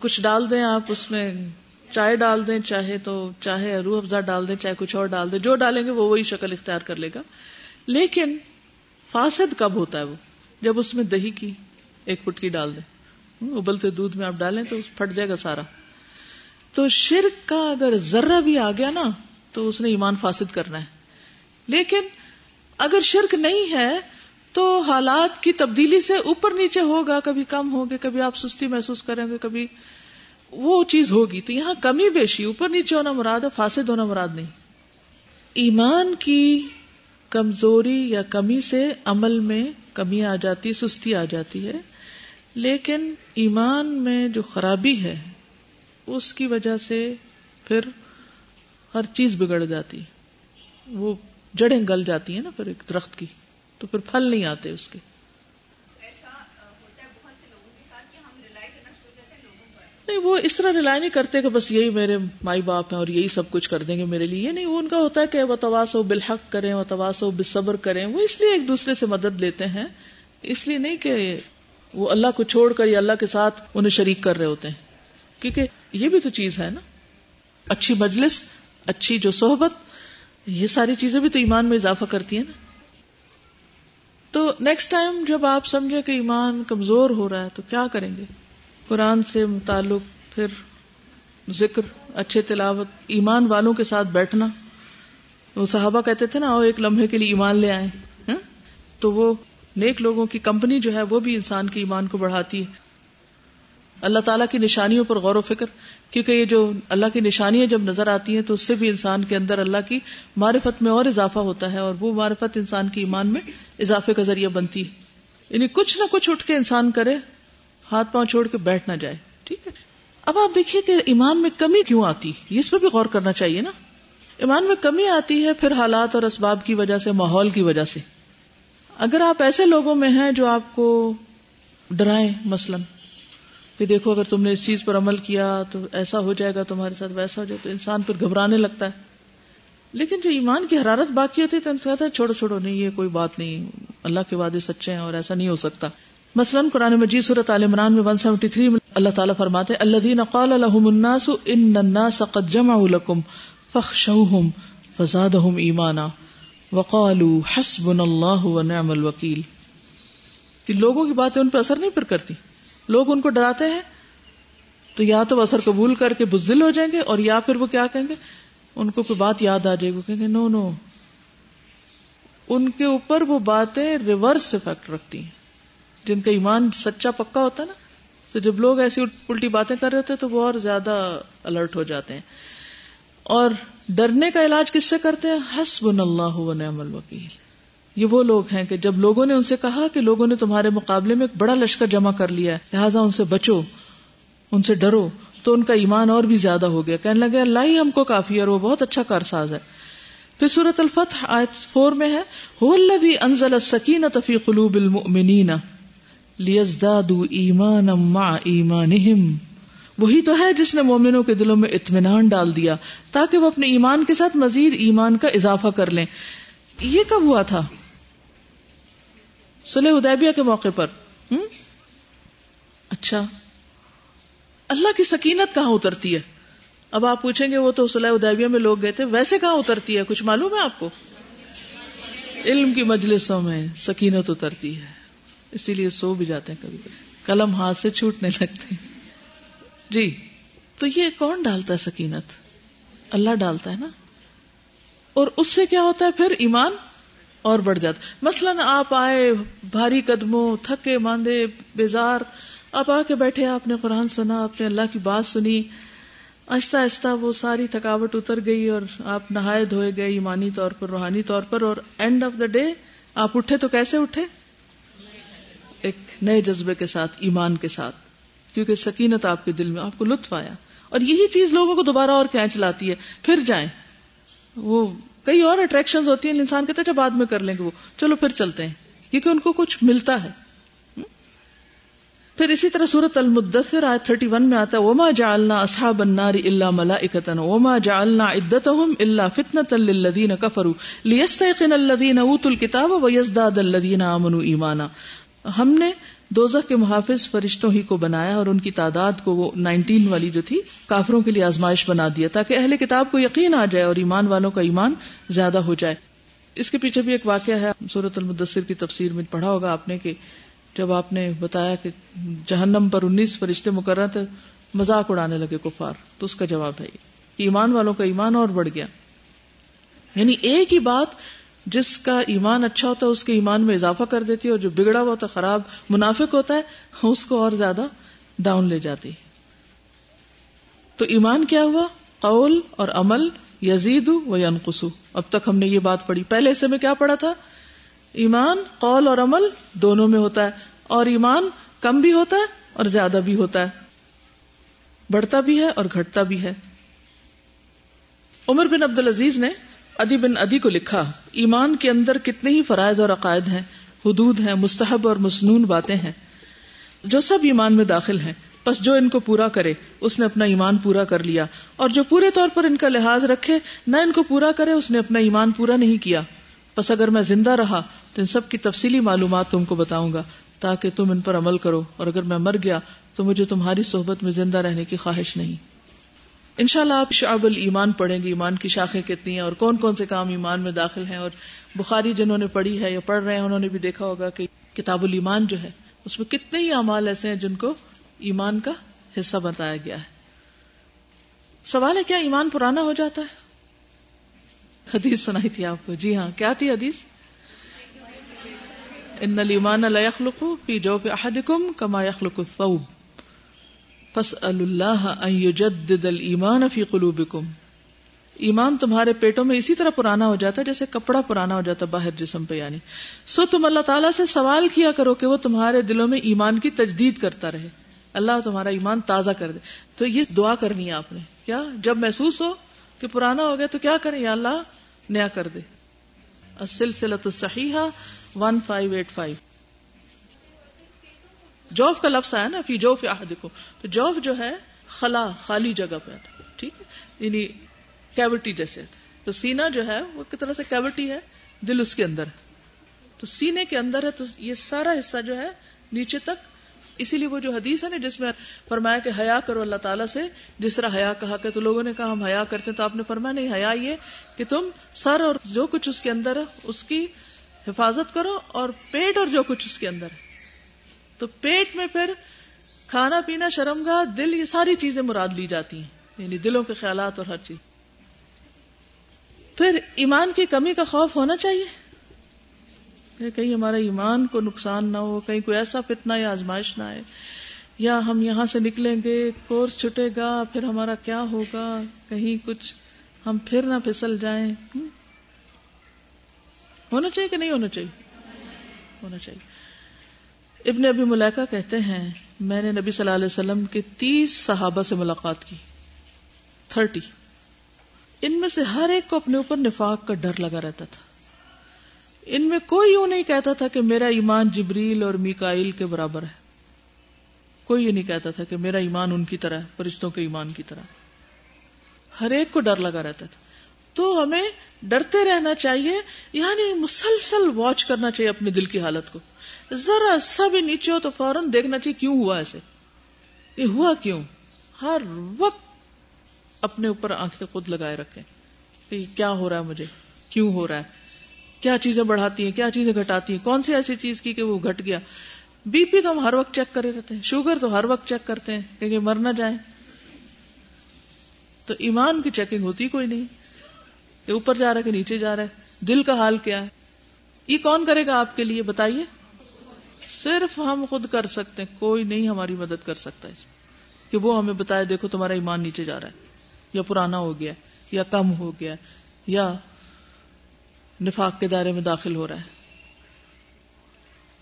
کچھ ڈال دیں، آپ اس میں چائے ڈال دیں، چاہے تو چاہے روح افزا ڈال دیں، چاہے کچھ اور ڈال دیں، جو ڈالیں گے وہ وہی شکل اختیار کر لے گا۔ لیکن فاسد کب ہوتا ہے وہ؟ جب اس میں دہی کی ایک پٹکی ڈال دیں۔ ابلتے دودھ میں آپ ڈالیں تو پھٹ جائے گا سارا۔ تو شرک کا اگر ذرہ بھی آ گیا نا، تو اس نے ایمان فاسد کرنا ہے۔ لیکن اگر شرک نہیں ہے، تو حالات کی تبدیلی سے اوپر نیچے ہوگا، کبھی کم ہوگے، کبھی آپ سستی محسوس کریں گے، کبھی وہ چیز ہوگی تو یہاں کمی بیشی، اوپر نیچے ہونا مراد ہے، فاسد ہونا مراد نہیں۔ ایمان کی کمزوری یا کمی سے عمل میں کمی آ جاتی، سستی آ جاتی ہے۔ لیکن ایمان میں جو خرابی ہے، اس کی وجہ سے پھر ہر چیز بگڑ جاتی۔ وہ جڑیں گل جاتی ہیں نا پھر ایک درخت کی، تو پھر پھل نہیں آتے اس کے۔ نہیں وہ اس طرح رلائی نہیں کرتے کہ بس یہی میرے مائی باپ ہیں اور یہی سب کچھ کر دیں گے میرے لیے۔ یہ نہیں، وہ ان کا ہوتا ہے کہ وہ تواس و بالحق کریں، وہ تواس و بصبر کریں۔ وہ اس لیے ایک دوسرے سے مدد لیتے ہیں۔ اس لیے نہیں کہ وہ اللہ کو چھوڑ کر یا اللہ کے ساتھ انہیں شریک کر رہے ہوتے ہیں۔ کیونکہ یہ بھی تو چیز ہے نا۔ اچھی مجلس، اچھی جو صحبت، یہ ساری چیزیں بھی تو ایمان میں اضافہ کرتی ہیں نا۔ تو نیکسٹ ٹائم جب آپ سمجھے کہ ایمان کمزور ہو رہا ہے تو کیا کریں گے؟ قرآن سے متعلق پھر ذکر، اچھے تلاوت، ایمان والوں کے ساتھ بیٹھنا۔ وہ صحابہ کہتے تھے نا ایک لمحے کے لیے ایمان لے آئے ہاں؟ تو وہ نیک لوگوں کی کمپنی جو ہے، وہ بھی انسان کے ایمان کو بڑھاتی ہے۔ اللہ تعالیٰ کی نشانیوں پر غور و فکر، کیونکہ یہ جو اللہ کی نشانیاں جب نظر آتی ہیں، تو اس سے بھی انسان کے اندر اللہ کی معرفت میں اور اضافہ ہوتا ہے، اور وہ معرفت انسان کی ایمان میں اضافے کا ذریعہ بنتی ہے۔ یعنی کچھ نہ کچھ اٹھ کے انسان کرے۔ ہاتھ پاؤں چھوڑ کے بیٹھ نہ جائے، ٹھیک ہے؟ اب آپ دیکھیے کہ ایمان میں کمی کیوں آتی؟ ہے اس پہ بھی غور کرنا چاہیے نا۔ ایمان میں کمی آتی ہے پھر حالات اور اسباب کی وجہ سے، ماحول کی وجہ سے۔ اگر آپ ایسے لوگوں میں ہیں جو آپ کو ڈرائیں مثلاً، کہ دیکھو اگر تم نے اس چیز پر عمل کیا تو ایسا ہو جائے گا، تمہارے ساتھ ویسا ہو جائے تو انسان پھر گھبرانے لگتا ہے۔ لیکن جو ایمان کی حرارت باقی ہوتی ہے تو انسان کہتا ہے، چھوڑو چھوڑو، نہیں، یہ کوئی بات نہیں، اللہ کے وعدے سچے ہیں اور ایسا نہیں ہو سکتا۔ مثلاً قرآن مجید صورت عال عمران میں 173 میں اللہ تعالیٰ فرماتے اللہ قال الحم الناس ان الناس قد جمعوا لكم فخشوهم فزادهم ایمانا وقالوا حسبنا اللہ ونعم الوکیل۔ کہ لوگوں کی باتیں ان پہ اثر نہیں پر کرتی۔ لوگ ان کو ڈراتے ہیں تو یا تو اثر قبول کر کے بزدل ہو جائیں گے اور یا پھر وہ کیا کہیں گے؟ ان کو کوئی بات یاد آ جائے گی کہیں گے نو نو ان کے اوپر وہ باتیں ریورس افیکٹ رکھتی ہیں۔ جن کا ایمان سچا پکا ہوتا ہے نا، تو جب لوگ ایسی الٹی باتیں کر رہے تھے تو وہ اور زیادہ الرٹ ہو جاتے ہیں۔ اور ڈرنے کا علاج کس سے کرتے ہیں؟ حسب اللہ و نعم الوکیل۔ یہ وہ لوگ ہیں کہ جب لوگوں نے ان سے کہا کہ لوگوں نے تمہارے مقابلے میں ایک بڑا لشکر جمع کر لیا ہے، لہٰذا ان سے بچو، ان سے ڈرو، تو ان کا ایمان اور بھی زیادہ ہو گیا۔ کہنے لگے، اللہ ہی ہم کو کافی اور وہ بہت اچھا کارساز ہے۔ پھر سورت الفتح آیت فور میں ہے انزل السکینۃ فی قلوب المؤمنین۔ لیزدادوا ایمانا مع ایمانہم وہی تو ہے جس نے مومنوں کے دلوں میں اطمینان ڈال دیا، تاکہ وہ اپنے ایمان کے ساتھ مزید ایمان کا اضافہ کر لیں۔ یہ کب ہوا تھا؟ سلح ادیبیہ کے موقع پر۔ ہم؟ اچھا۔ اللہ کی سکینت کہاں اترتی ہے؟ اب آپ پوچھیں گے وہ تو سلح ادیبیہ میں لوگ گئے تھے، ویسے کہاں اترتی ہے؟ کچھ معلوم ہے آپ کو؟ علم کی مجلسوں میں سکینت اترتی ہے۔ اسی لیے سو بھی جاتے ہیں کبھی کبھی۔ قلم ہاتھ سے چھوٹنے لگتے ہیں۔ جی تو یہ کون ڈالتا ہے سکینت؟ اللہ ڈالتا ہے نا۔ اور اس سے کیا ہوتا ہے؟ پھر ایمان اور بڑھ جاتا۔ مثلاً آپ آئے بھاری قدموں، تھکے ماندے، بیزار۔ آپ آ کے بیٹھے، آپ نے قرآن سنا، آپ نے اللہ کی بات سنی۔ آہستہ آہستہ وہ ساری تھکاوٹ اتر گئی اور آپ نہائے دھوئے گئے ایمانی طور پر، روحانی طور پر۔ اور اینڈ آف دا ڈے آپ اٹھے تو کیسے اٹھے؟ ایک نئے جذبے کے ساتھ، ایمان کے ساتھ، کیونکہ سکینت آپ کے دل میں، آپ کو لطف آیا۔ اور یہی چیز لوگوں کو دوبارہ اور کھینچ لاتی ہے۔ پھر جائیں۔ وہ کئی اور اٹریکشن ہوتی ہیں، انسان کہتے ہیں بعد میں کر لیں گے وہ۔ چلو پھر چلتے ہیں۔ کیونکہ ان کو کچھ ملتا ہے۔ پھر اسی طرح سورت المدثر آئے 31 میں آتا ہے، وما جعلنا اصحاب النار الا ملائکتا وما جعلنا عدتهم الا فتنة للذین کفروا لیستيقن الذین اوتوا الكتاب ويزداد الذین آمنوا ایمانا ہم نے دوزخ کے محافظ فرشتوں ہی کو بنایا اور ان کی تعداد کو وہ نائنٹین والی جو تھی کافروں کے لیے آزمائش بنا دیا تاکہ اہل کتاب کو یقین آ جائے اور ایمان والوں کا ایمان زیادہ ہو جائے۔ اس کے پیچھے بھی ایک واقعہ ہے سورت المدثر کی تفسیر میں پڑھا ہوگا آپ نے کہ جب آپ نے بتایا کہ جہنم پر انیس فرشتے مقرر تھے، مذاق اڑانے لگے کفار۔ تو اس کا جواب ہے کہ ایمان والوں کا ایمان اور بڑھ گیا۔ یعنی ایک ہی بات جس کا ایمان اچھا ہوتا ہے، اس کے ایمان میں اضافہ کر دیتی ہے، اور جو بگڑا ہوا ہوتا ہے، خراب، منافق ہوتا ہے، اس کو اور زیادہ ڈاؤن لے جاتی تو ایمان کیا ہوا؟ قول اور عمل یزید و ینقصو۔ اب تک ہم نے یہ بات پڑھی۔ پہلے سے میں کیا پڑھا تھا؟ ایمان، قول اور عمل دونوں میں ہوتا ہے۔ اور ایمان کم بھی ہوتا ہے اور زیادہ بھی ہوتا ہے۔ بڑھتا بھی ہے اور گھٹتا بھی ہے۔ عمر بن عبد العزیز نے ادی بن ادی کو لکھا، ایمان کے اندر کتنے ہی فرائض اور عقائد ہیں، حدود ہیں، مستحب اور مسنون باتیں ہیں۔ جو سب ایمان میں داخل ہیں بس جو ان کو پورا کرے، اس نے اپنا ایمان پورا کر لیا۔ اور جو پورے طور پر ان کا لحاظ رکھے، نہ ان کو پورا کرے، اس نے اپنا ایمان پورا نہیں کیا۔ بس اگر میں زندہ رہا، تو ان سب کی تفصیلی معلومات تم کو بتاؤں گا، تاکہ تم ان پر عمل کرو۔ اور اگر میں مر گیا، تو مجھے تمہاری صحبت میں زندہ رہنے کی خواہش نہیں۔ ان شاء اللہ آپ شعب المان پڑھیں گے، ایمان کی شاخیں کتنی ہیں اور کون کون سے کام ایمان میں داخل ہیں اور بخاری جنہوں نے پڑھی ہے یا پڑھ رہے ہیں، انہوں نے بھی دیکھا ہوگا کہ کتاب المان جو ہے، اس میں کتنے ہی اعمال ایسے ہیں جن کو ایمان کا حصہ بتایا گیا ہے۔ سوال ہے، کیا ایمان پرانا ہو جاتا ہے؟ حدیث سنائی تھی آپ کو۔ جی ہاں کیا تھی حدیث؟ ان المان یخلق فی جوف احدکم کما یخلق الثوب۔ فس اللہ ایمان فی قلوبکم ایمان تمہارے پیٹوں میں اسی طرح پرانا ہو جاتا ہے جیسے کپڑا پرانا ہو جاتا ہے باہر جسم پہ یعنی۔ سو تم اللہ تعالیٰ سے سوال کیا کرو کہ وہ تمہارے دلوں میں ایمان کی تجدید کرتا رہے۔ اللہ تمہارا ایمان تازہ کر دے۔ تو یہ دعا کرنی ہے آپ نے۔ کیا؟ جب محسوس ہو کہ پرانا ہو گیا تو کیا کریں؟ یا اللہ نیا کر دے۔ سلسلت صحیح ون فائیو ایٹ فائیو جوف کا لفظ آیا نا، فی جوف احدکم۔ تو جوف جو ہے، خلا، خالی جگہ پہ آتا ٹھیک ہے؟ یعنی کیوٹی جیسے تو سینا جو ہے، وہ کس طرح سے کیوٹی ہے؟ دل اس کے اندر۔ تو سینے کے اندر ہے تو یہ سارا حصہ جو ہے نیچے تک۔ اسی لیے وہ جو حدیث ہے نا، جس میں فرمایا کہ حیا کرو اللہ تعالیٰ سے، جس طرح حیا کہا کہ تو لوگوں نے کہا ہم حیا کرتے ہیں، تو آپ نے فرمایا نہیں، حیا یہ کہ تم سر اور جو کچھ اس کے اندر ہے، اس کی حفاظت کرو اور پیٹ اور جو کچھ اس کے اندر ہے۔ تو پیٹ میں پھر کھانا پینا شرم گاہ دل، یہ ساری چیزیں مراد لی جاتی ہیں یعنی دلوں کے خیالات اور ہر چیز۔ پھر ایمان کی کمی کا خوف ہونا چاہیے۔ کہ کہیں ہمارا ایمان کو نقصان نہ ہو، کہیں کوئی ایسا فتنہ یا آزمائش نہ آئے۔ یا ہم یہاں سے نکلیں گے، کورس چھٹے گا، پھر ہمارا کیا ہوگا؟ کہیں کچھ ہم پھر نہ پھسل جائیں۔ ہونا چاہیے کہ نہیں ہونا چاہیے؟ ہونا چاہیے۔ ابن ابی ملیکہ کہتے ہیں میں نے نبی صلی اللہ علیہ وسلم کے تیس صحابہ سے ملاقات کی، تھرٹی۔ ان میں سے ہر ایک کو اپنے اوپر نفاق کا ڈر لگا رہتا تھا۔ ان میں کوئی یوں نہیں کہتا تھا کہ میرا ایمان جبریل اور میکائل کے برابر ہے۔ کوئی یہ نہیں کہتا تھا کہ میرا ایمان ان کی طرح ہے، فرشتوں کے ایمان کی طرح۔ ہر ایک کو ڈر لگا رہتا تھا۔ تو ہمیں ڈرتے رہنا چاہیے یعنی مسلسل واچ کرنا چاہیے اپنے دل کی حالت کو۔ ذرا سا بھی نیچے ہو تو فوراً دیکھنا چاہیے کیوں ہوا ایسے۔ یہ ہوا کیوں؟ ہر وقت اپنے اوپر آنکھیں خود لگائے رکھیں کہ کیا ہو رہا ہے مجھے، کیوں ہو رہا ہے؟ کیا چیزیں بڑھاتی ہیں، کیا چیزیں گھٹاتی ہیں؟ کون سی ایسی چیز کی کہ وہ گھٹ گیا؟ بی پی تو ہم ہر وقت چیک کرے رہتے ہیں، شوگر تو ہر وقت چیک کرتے ہیں کہ مر نہ جائیں۔ تو ایمان کی چیکنگ ہوتی کوئی نہیں۔ کہ اوپر جا رہا ہے کہ نیچے جا رہا ہے؟ دل کا حال کیا ہے؟ یہ کون کرے گا آپ کے لیے؟ بتائیے۔ صرف ہم خود کر سکتے ہیں، کوئی نہیں ہماری مدد کر سکتا اس میں۔ کہ وہ ہمیں بتائے، دیکھو تمہارا ایمان نیچے جا رہا ہے، یا پرانا ہو گیا یا کم ہو گیا یا نفاق کے دائرے میں داخل ہو رہا ہے۔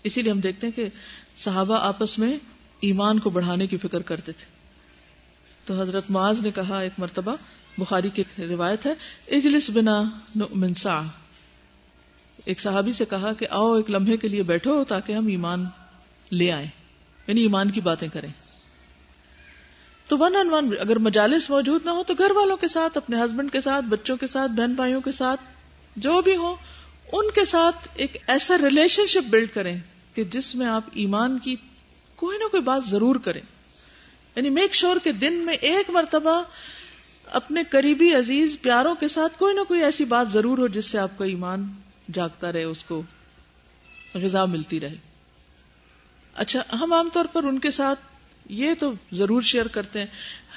اسی لیے ہم دیکھتے ہیں کہ صحابہ آپس میں ایمان کو بڑھانے کی فکر کرتے تھے۔ تو حضرت معاذ نے کہا، ایک مرتبہ بخاری کی روایت ہے، اجلس بنا منسا ایک صحابی سے کہا کہ آؤ ایک لمحے کے لیے بیٹھو تاکہ ہم ایمان لے آئیں۔ یعنی ایمان کی باتیں کریں۔ تو ون آن ون اگر مجالس موجود نہ ہو تو گھر والوں کے ساتھ، اپنے ہسبینڈ کے ساتھ، بچوں کے ساتھ، بہن بھائیوں کے ساتھ، جو بھی ہو ان کے ساتھ ایک ایسا ریلیشن شپ بلڈ کریں کہ جس میں آپ ایمان کی کوئی نہ کوئی بات ضرور کریں۔ یعنی میک شور کے دن میں ایک مرتبہ اپنے قریبی عزیز، پیاروں کے ساتھ کوئی نہ کوئی ایسی بات ضرور ہو جس سے آپ کا ایمان جاگتا رہے، اس کو غذا ملتی رہے۔ اچھا ہم عام طور پر ان کے ساتھ یہ تو ضرور شیئر کرتے ہیں،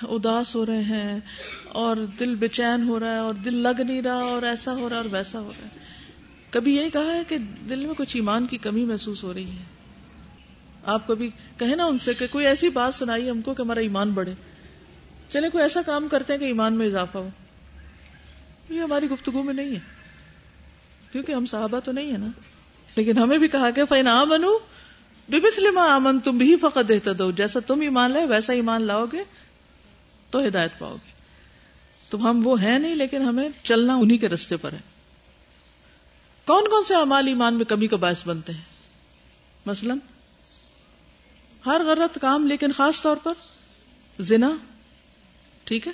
اداس ہو رہے ہیں اور دل بے چین ہو رہا ہے اور دل لگ نہیں رہا اور ایسا ہو رہا اور ویسا ہو رہا ہے۔ کبھی یہی کہا ہے کہ دل میں کچھ ایمان کی کمی محسوس ہو رہی ہے۔ آپ کبھی کہیں نا ان سے کہ کوئی ایسی بات سنائی ہم کو کہ ہمارا ایمان بڑھے۔ چلے کوئی ایسا کام کرتے ہیں کہ ایمان میں اضافہ ہو۔ یہ ہماری گفتگو میں نہیں ہے۔ کیونکہ ہم صحابہ تو نہیں ہے نا۔ لیکن ہمیں بھی کہا کہ فین آمنو بسلم آمن تم بھی فقط دیتا دو جیسا تم ایمان لائے ویسا ایمان لاؤ گے تو ہدایت پاؤ گے۔ تو ہم وہ ہیں نہیں، لیکن ہمیں چلنا انہی کے رستے پر ہے۔ کون کون سے امال ایمان میں کمی کا باعث بنتے ہیں؟ مثلا ہر غلط کام، لیکن خاص طور پر زنا، ٹھیک ہے؟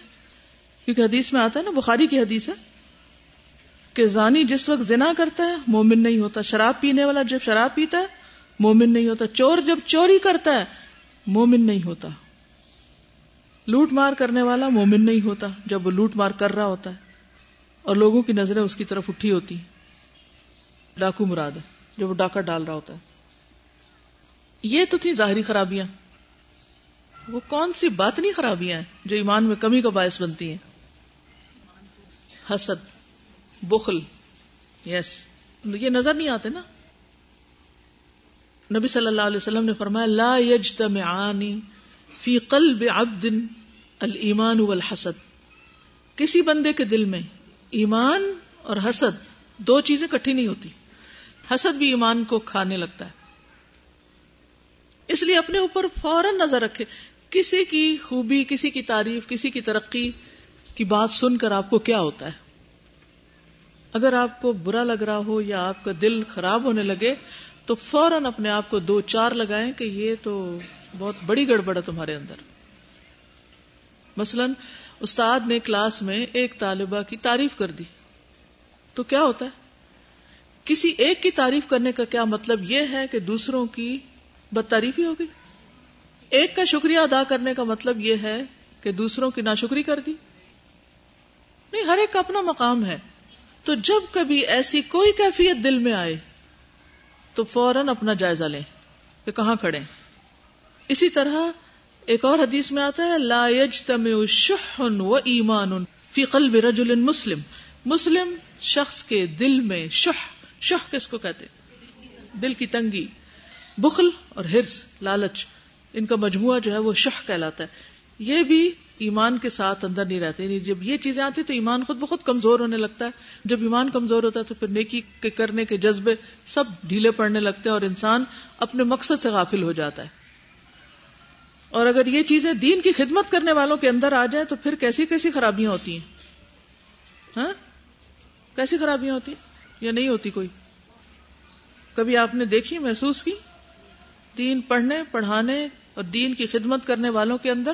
کیونکہ حدیث میں آتا ہے نا، بخاری کی حدیث ہے۔ کہ زانی جس وقت زنا کرتا ہے، مومن نہیں ہوتا شراب پینے والا جب شراب پیتا ہے، مومن نہیں ہوتا چور جب چوری کرتا ہے، مومن نہیں ہوتا۔ لوٹ مار کرنے والا مومن نہیں ہوتا جب وہ لوٹ مار کر رہا ہوتا ہے۔ اور لوگوں کی نظریں اس کی طرف اٹھی ہوتی ڈاکو مراد ہے، جب وہ ڈاکہ ڈال رہا ہوتا ہے۔ یہ تو تھی ظاہری خرابیاں۔ وہ کون سی باطنی خرابیاں ہیں جو ایمان میں کمی کا باعث بنتی ہیں؟ حسد۔ بخل. یس یہ نظر نہیں آتے نا؟ نبی صلی اللہ علیہ وسلم نے فرمایا، لا یجتمعانی فی قلب عبد الایمان والحسد. کسی بندے کے دل میں ایمان اور حسد دو چیزیں کٹھی نہیں ہوتی. حسد بھی ایمان کو کھانے لگتا ہے۔ اس لیے اپنے اوپر فوراً نظر رکھے۔ کسی کی خوبی، کسی کی تعریف، کسی کی ترقی کی بات سن کر آپ کو کیا ہوتا ہے؟ اگر آپ کو برا لگ رہا ہو یا آپ کا دل خراب ہونے لگے، تو فوراً اپنے آپ کو دو چار لگائیں کہ یہ تو بہت بڑی گڑبڑ ہے تمہارے اندر۔ مثلا، استاد نے کلاس میں ایک طالبہ کی تعریف کر دی۔ تو کیا ہوتا ہے؟ کسی ایک کی تعریف کرنے کا کیا مطلب یہ ہے کہ دوسروں کی بد تعریفی ہوگی؟ ایک کا شکریہ ادا کرنے کا مطلب یہ ہے کہ دوسروں کی ناشکری کر دی۔ نہیں، ہر ایک کا اپنا مقام ہے۔ تو جب کبھی ایسی کوئی کیفیت دل میں آئے تو فوراً اپنا جائزہ لیں کہ کہاں کھڑے اسی طرح ایک اور حدیث میں آتا ہے، لا يجتمع شح و ایمان فی قلب رجل مسلم۔ مسلم شخص کے دل میں شح شح کس کو کہتے دل کی تنگی، بخل اور ہرس، لالچ، ان کا مجموعہ جو ہے وہ شح کہلاتا ہے۔ یہ بھی ایمان کے ساتھ اندر نہیں رہتے۔ یعنی جب یہ چیزیں آتی تو ایمان خود بخود کمزور ہونے لگتا ہے۔ جب ایمان کمزور ہوتا ہے تو پھر نیکی کے کرنے کے جذبے سب ڈھیلے پڑنے لگتے ہیں اور انسان اپنے مقصد سے غافل ہو جاتا ہے۔ اور اگر یہ چیزیں دین کی خدمت کرنے والوں کے اندر آ جائیں تو پھر کیسی کیسی خرابیاں ہوتی ہیں؟ ہاں؟ کیسی خرابیاں ہوتی یا نہیں ہوتی کوئی؟ کبھی آپ نے دیکھی محسوس کی؟ دین پڑھنے، پڑھانے اور دین کی خدمت کرنے والوں کے اندر؟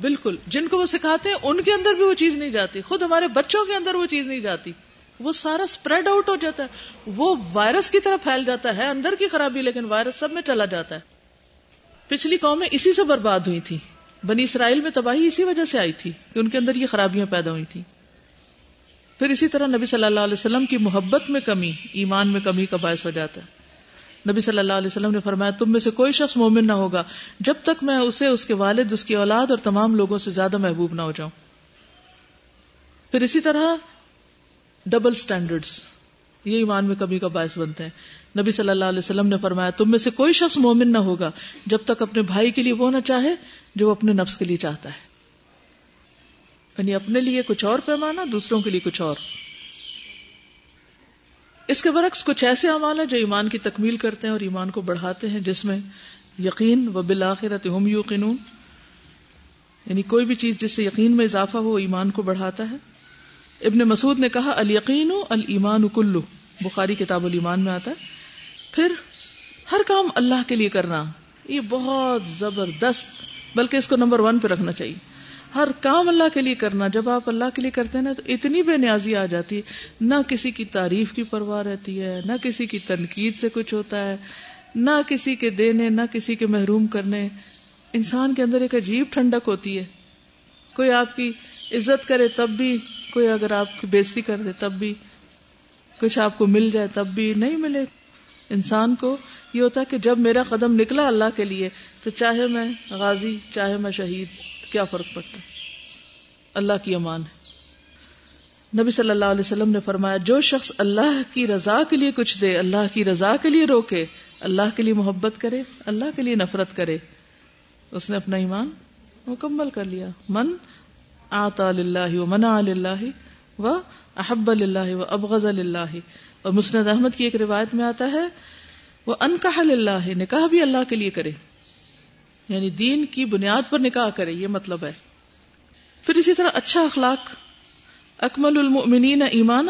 بالکل۔ جن کو وہ سکھاتے ہیں، ان کے اندر بھی وہ چیز نہیں جاتی۔ خود ہمارے بچوں کے اندر وہ چیز نہیں جاتی۔ وہ سارا اسپریڈ آؤٹ ہو جاتا ہے۔ وہ وائرس کی طرح پھیل جاتا ہے، اندر کی خرابی، لیکن وائرس سب میں چلا جاتا ہے۔ پچھلی قومیں اسی سے برباد ہوئی تھی بنی اسرائیل میں تباہی اسی وجہ سے آئی تھی کہ ان کے اندر یہ خرابیاں پیدا ہوئی تھی پھر اسی طرح نبی صلی اللہ علیہ وسلم کی محبت میں کمی، ایمان میں کمی کا باعث ہو جاتا ہے۔ نبی صلی اللہ علیہ وسلم نے فرمایا، تم میں سے کوئی شخص مومن نہ ہوگا جب تک میں اسے، اس کے والد، اس کی اولاد اور تمام لوگوں سے زیادہ محبوب نہ ہو جاؤں۔ پھر اسی طرح ڈبل سٹینڈرڈز یہ ایمان میں کمی کا باعث بنتے ہیں۔ نبی صلی اللہ علیہ وسلم نے فرمایا، تم میں سے کوئی شخص مومن نہ ہوگا جب تک اپنے بھائی کے لیے وہ نہ چاہے جو اپنے نفس کے لیے چاہتا ہے۔ یعنی اپنے لیے کچھ اور پیمانہ، دوسروں کے لیے کچھ اور۔ اس کے برعکس کچھ ایسے اعمال ہیں جو ایمان کی تکمیل کرتے ہیں اور ایمان کو بڑھاتے ہیں، جس میں یقین و بالآخرت ہم یوقنون۔ یعنی کوئی بھی چیز جس سے یقین میں اضافہ ہو ایمان کو بڑھاتا ہے۔ ابن مسعود نے کہا الیقین المان کلو بخاری کتاب المان میں آتا ہے۔ پھر ہر کام اللہ کے لیے کرنا، یہ بہت زبردست، بلکہ اس کو نمبر ون پہ رکھنا چاہیے۔ ہر کام اللہ کے لیے کرنا، جب آپ اللہ کے لیے کرتے ہیں نا تو اتنی بے نیازی آ جاتی ہے۔ نہ کسی کی تعریف کی پرواہ رہتی ہے، نہ کسی کی تنقید سے کچھ ہوتا ہے، نہ کسی کے دینے، نہ کسی کے محروم کرنے۔ انسان کے اندر ایک عجیب ٹھنڈک ہوتی ہے۔ کوئی آپ کی عزت کرے تب بھی، کوئی اگر آپ کی بےزتی کر دے تب بھی، کچھ آپ کو مل جائے تب بھی نہیں ملے۔ انسان کو یہ ہوتا ہے کہ جب میرا قدم نکلا اللہ کے لیے، تو چاہے میں غازی، چاہے میں شہید۔ کیا فرق پڑتا ہے؟ اللہ کی امان ہے۔ نبی صلی اللہ علیہ وسلم نے فرمایا، جو شخص اللہ کی رضا کے لیے کچھ دے، اللہ کی رضا کے لیے روکے، اللہ کے لیے محبت کرے، اللہ کے لیے نفرت کرے، اس نے اپنا ایمان مکمل کر لیا۔ من آتا اللہ و منا اللہ و احب اللہ و ابغض اللہ اور مسند احمد کی ایک روایت میں آتا ہے وہ انکاہ اللہ نکاح بھی اللہ کے لیے کرے۔ یعنی دین کی بنیاد پر نکاح کرے، یہ مطلب ہے۔ پھر اسی طرح اچھا اخلاق۔ اکمل المؤمنین ایمان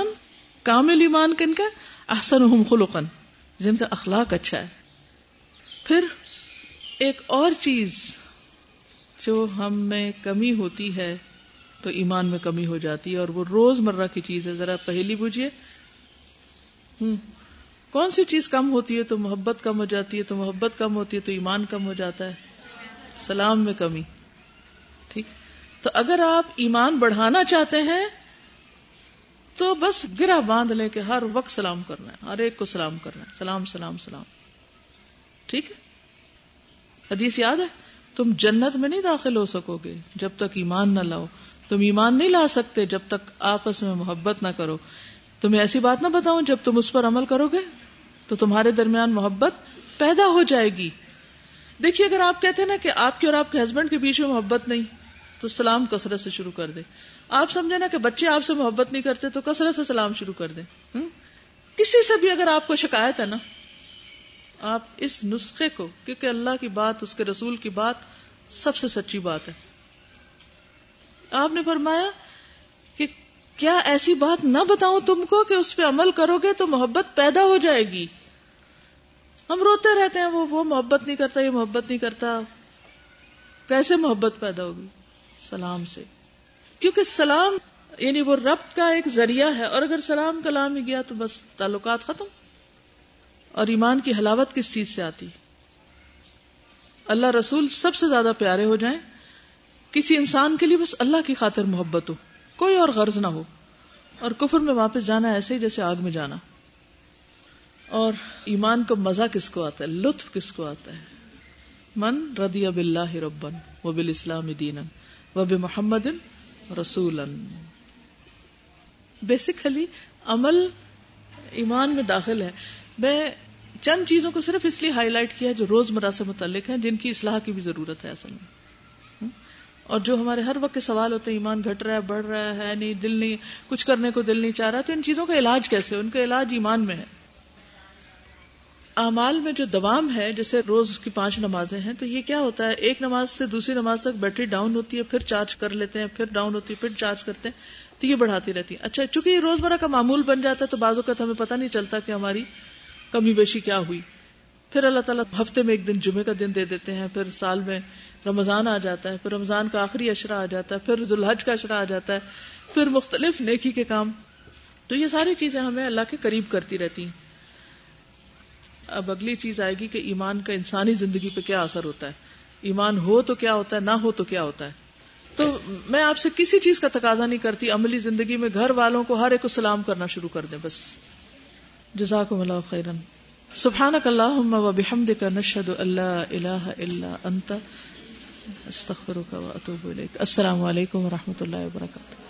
کامل ایمان کن کا احسن خلقن جن کا اخلاق اچھا ہے۔ پھر ایک اور چیز جو ہم میں کمی ہوتی ہے، تو ایمان میں کمی ہو جاتی ہے اور وہ روز مرہ کی چیز ہے۔ ذرا پہلی بوجھیے۔ ہوں کون سی چیز کم ہوتی ہے تو محبت کم ہو جاتی ہے، تو محبت کم ہوتی ہے تو ایمان کم ہو جاتا ہے؟ سلام میں کمی۔ ٹھیک۔ تو اگر آپ ایمان بڑھانا چاہتے ہیں، تو بس گرا باندھ لیں کہ ہر وقت سلام کرنا ہے، ہر ایک کو سلام کرنا ہے۔ سلام سلام سلام۔ ٹھیک ہے۔ حدیث یاد ہے؟ تم جنت میں نہیں داخل ہو سکو گے جب تک ایمان نہ لاؤ۔ تم ایمان نہیں لا سکتے جب تک آپس میں محبت نہ کرو۔ تمہیں ایسی بات نہ بتاؤں جب تم اس پر عمل کرو گے تو تمہارے درمیان محبت پیدا ہو جائے گی۔ دیکھیے، اگر آپ کہتے ہیں نا کہ آپ کے اور آپ کے ہسبینڈ کے بیچ میں محبت نہیں، تو سلام کثرت سے شروع کر دے آپ سمجھے نا کہ بچے آپ سے محبت نہیں کرتے، تو کثرت سے سلام شروع کر دیں۔ کسی سے بھی اگر آپ کو شکایت ہے نا، آپ اس نسخے کو، کیونکہ اللہ کی بات، اس کے رسول کی بات سب سے سچی بات ہے۔ آپ نے فرمایا کہ کیا ایسی بات نہ بتاؤں تم کو کہ اس پہ عمل کرو گے تو محبت پیدا ہو جائے گی؟ ہم روتے رہتے ہیں، وہ وہ محبت نہیں کرتا، یہ محبت نہیں کرتا۔ کیسے محبت پیدا ہوگی؟ سلام سے۔ کیونکہ سلام یعنی وہ رب کا ایک ذریعہ ہے۔ اور اگر سلام کلام ہی گیا تو بس تعلقات ختم۔ اور ایمان کی حلاوت کس چیز سے آتی؟ اللہ رسول سب سے زیادہ پیارے ہو جائیں۔ کسی انسان کے لیے بس اللہ کی خاطر محبت ہو۔ کوئی اور غرض نہ ہو۔ اور کفر میں واپس جانا ایسے ہی جیسے آگ میں جانا۔ اور ایمان کو مزہ کس کو آتا ہے؟ لطف کس کو آتا ہے؟ من رضی اب اللہ ربن و بال اسلام دین و بے محمد رسول بیسیکلی عمل ایمان میں داخل ہے۔ میں چند چیزوں کو صرف اس لیے ہائی لائٹ کیا جو روز مرہ سے متعلق ہیں، جن کی اصلاح کی بھی ضرورت ہے اصل میں۔ اور جو ہمارے ہر وقت کے سوال ہوتے ہیں، ایمان گھٹ رہا ہے، بڑھ رہا ہے، نہیں، دل نہیں، کچھ کرنے کو دل نہیں چاہ رہا، تو ان چیزوں کا علاج کیسے ان کا علاج ایمان میں ہے۔ اعمال میں جو دوام ہے، جیسے روز کی پانچ نمازیں ہیں، تو یہ کیا ہوتا ہے؟ ایک نماز سے دوسری نماز تک بیٹری ڈاؤن ہوتی ہے، پھر چارج کر لیتے ہیں، پھر ڈاؤن ہوتی ہے، پھر چارج کرتے ہیں، تو یہ بڑھاتی رہتی ہے۔ اچھا چونکہ یہ روزمرہ کا معمول بن جاتا ہے، تو بعض اوقات ہمیں پتہ نہیں چلتا کہ ہماری کمی بیشی کیا ہوئی۔ پھر اللہ تعالیٰ ہفتے میں ایک دن جمعے کا دن دے دیتے ہیں، پھر سال میں رمضان آ جاتا ہے، پھر رمضان کا آخری اشرا آ جاتا ہے، پھر ذوالحج کا اشرا آ جاتا ہے، پھر مختلف نیکی کے کام۔ تو یہ ساری چیزیں ہمیں اللہ کے قریب کرتی رہتی ہیں۔ اب اگلی چیز آئے گی کہ ایمان کا انسانی زندگی پہ کیا اثر ہوتا ہے۔ ایمان ہو تو کیا ہوتا ہے، نہ ہو تو کیا ہوتا ہے۔ تو میں آپ سے کسی چیز کا تقاضا نہیں کرتی، عملی زندگی میں گھر والوں کو ہر ایک کو سلام کرنا شروع کر دیں بس۔ جزاکم اللہ خیرن۔ سبحانک اللہم و بحمدک، نشہد اللہ الہ الا انت، استغفرک و اتوب الیک۔ السلام علیکم و رحمۃ اللہ وبرکاتہ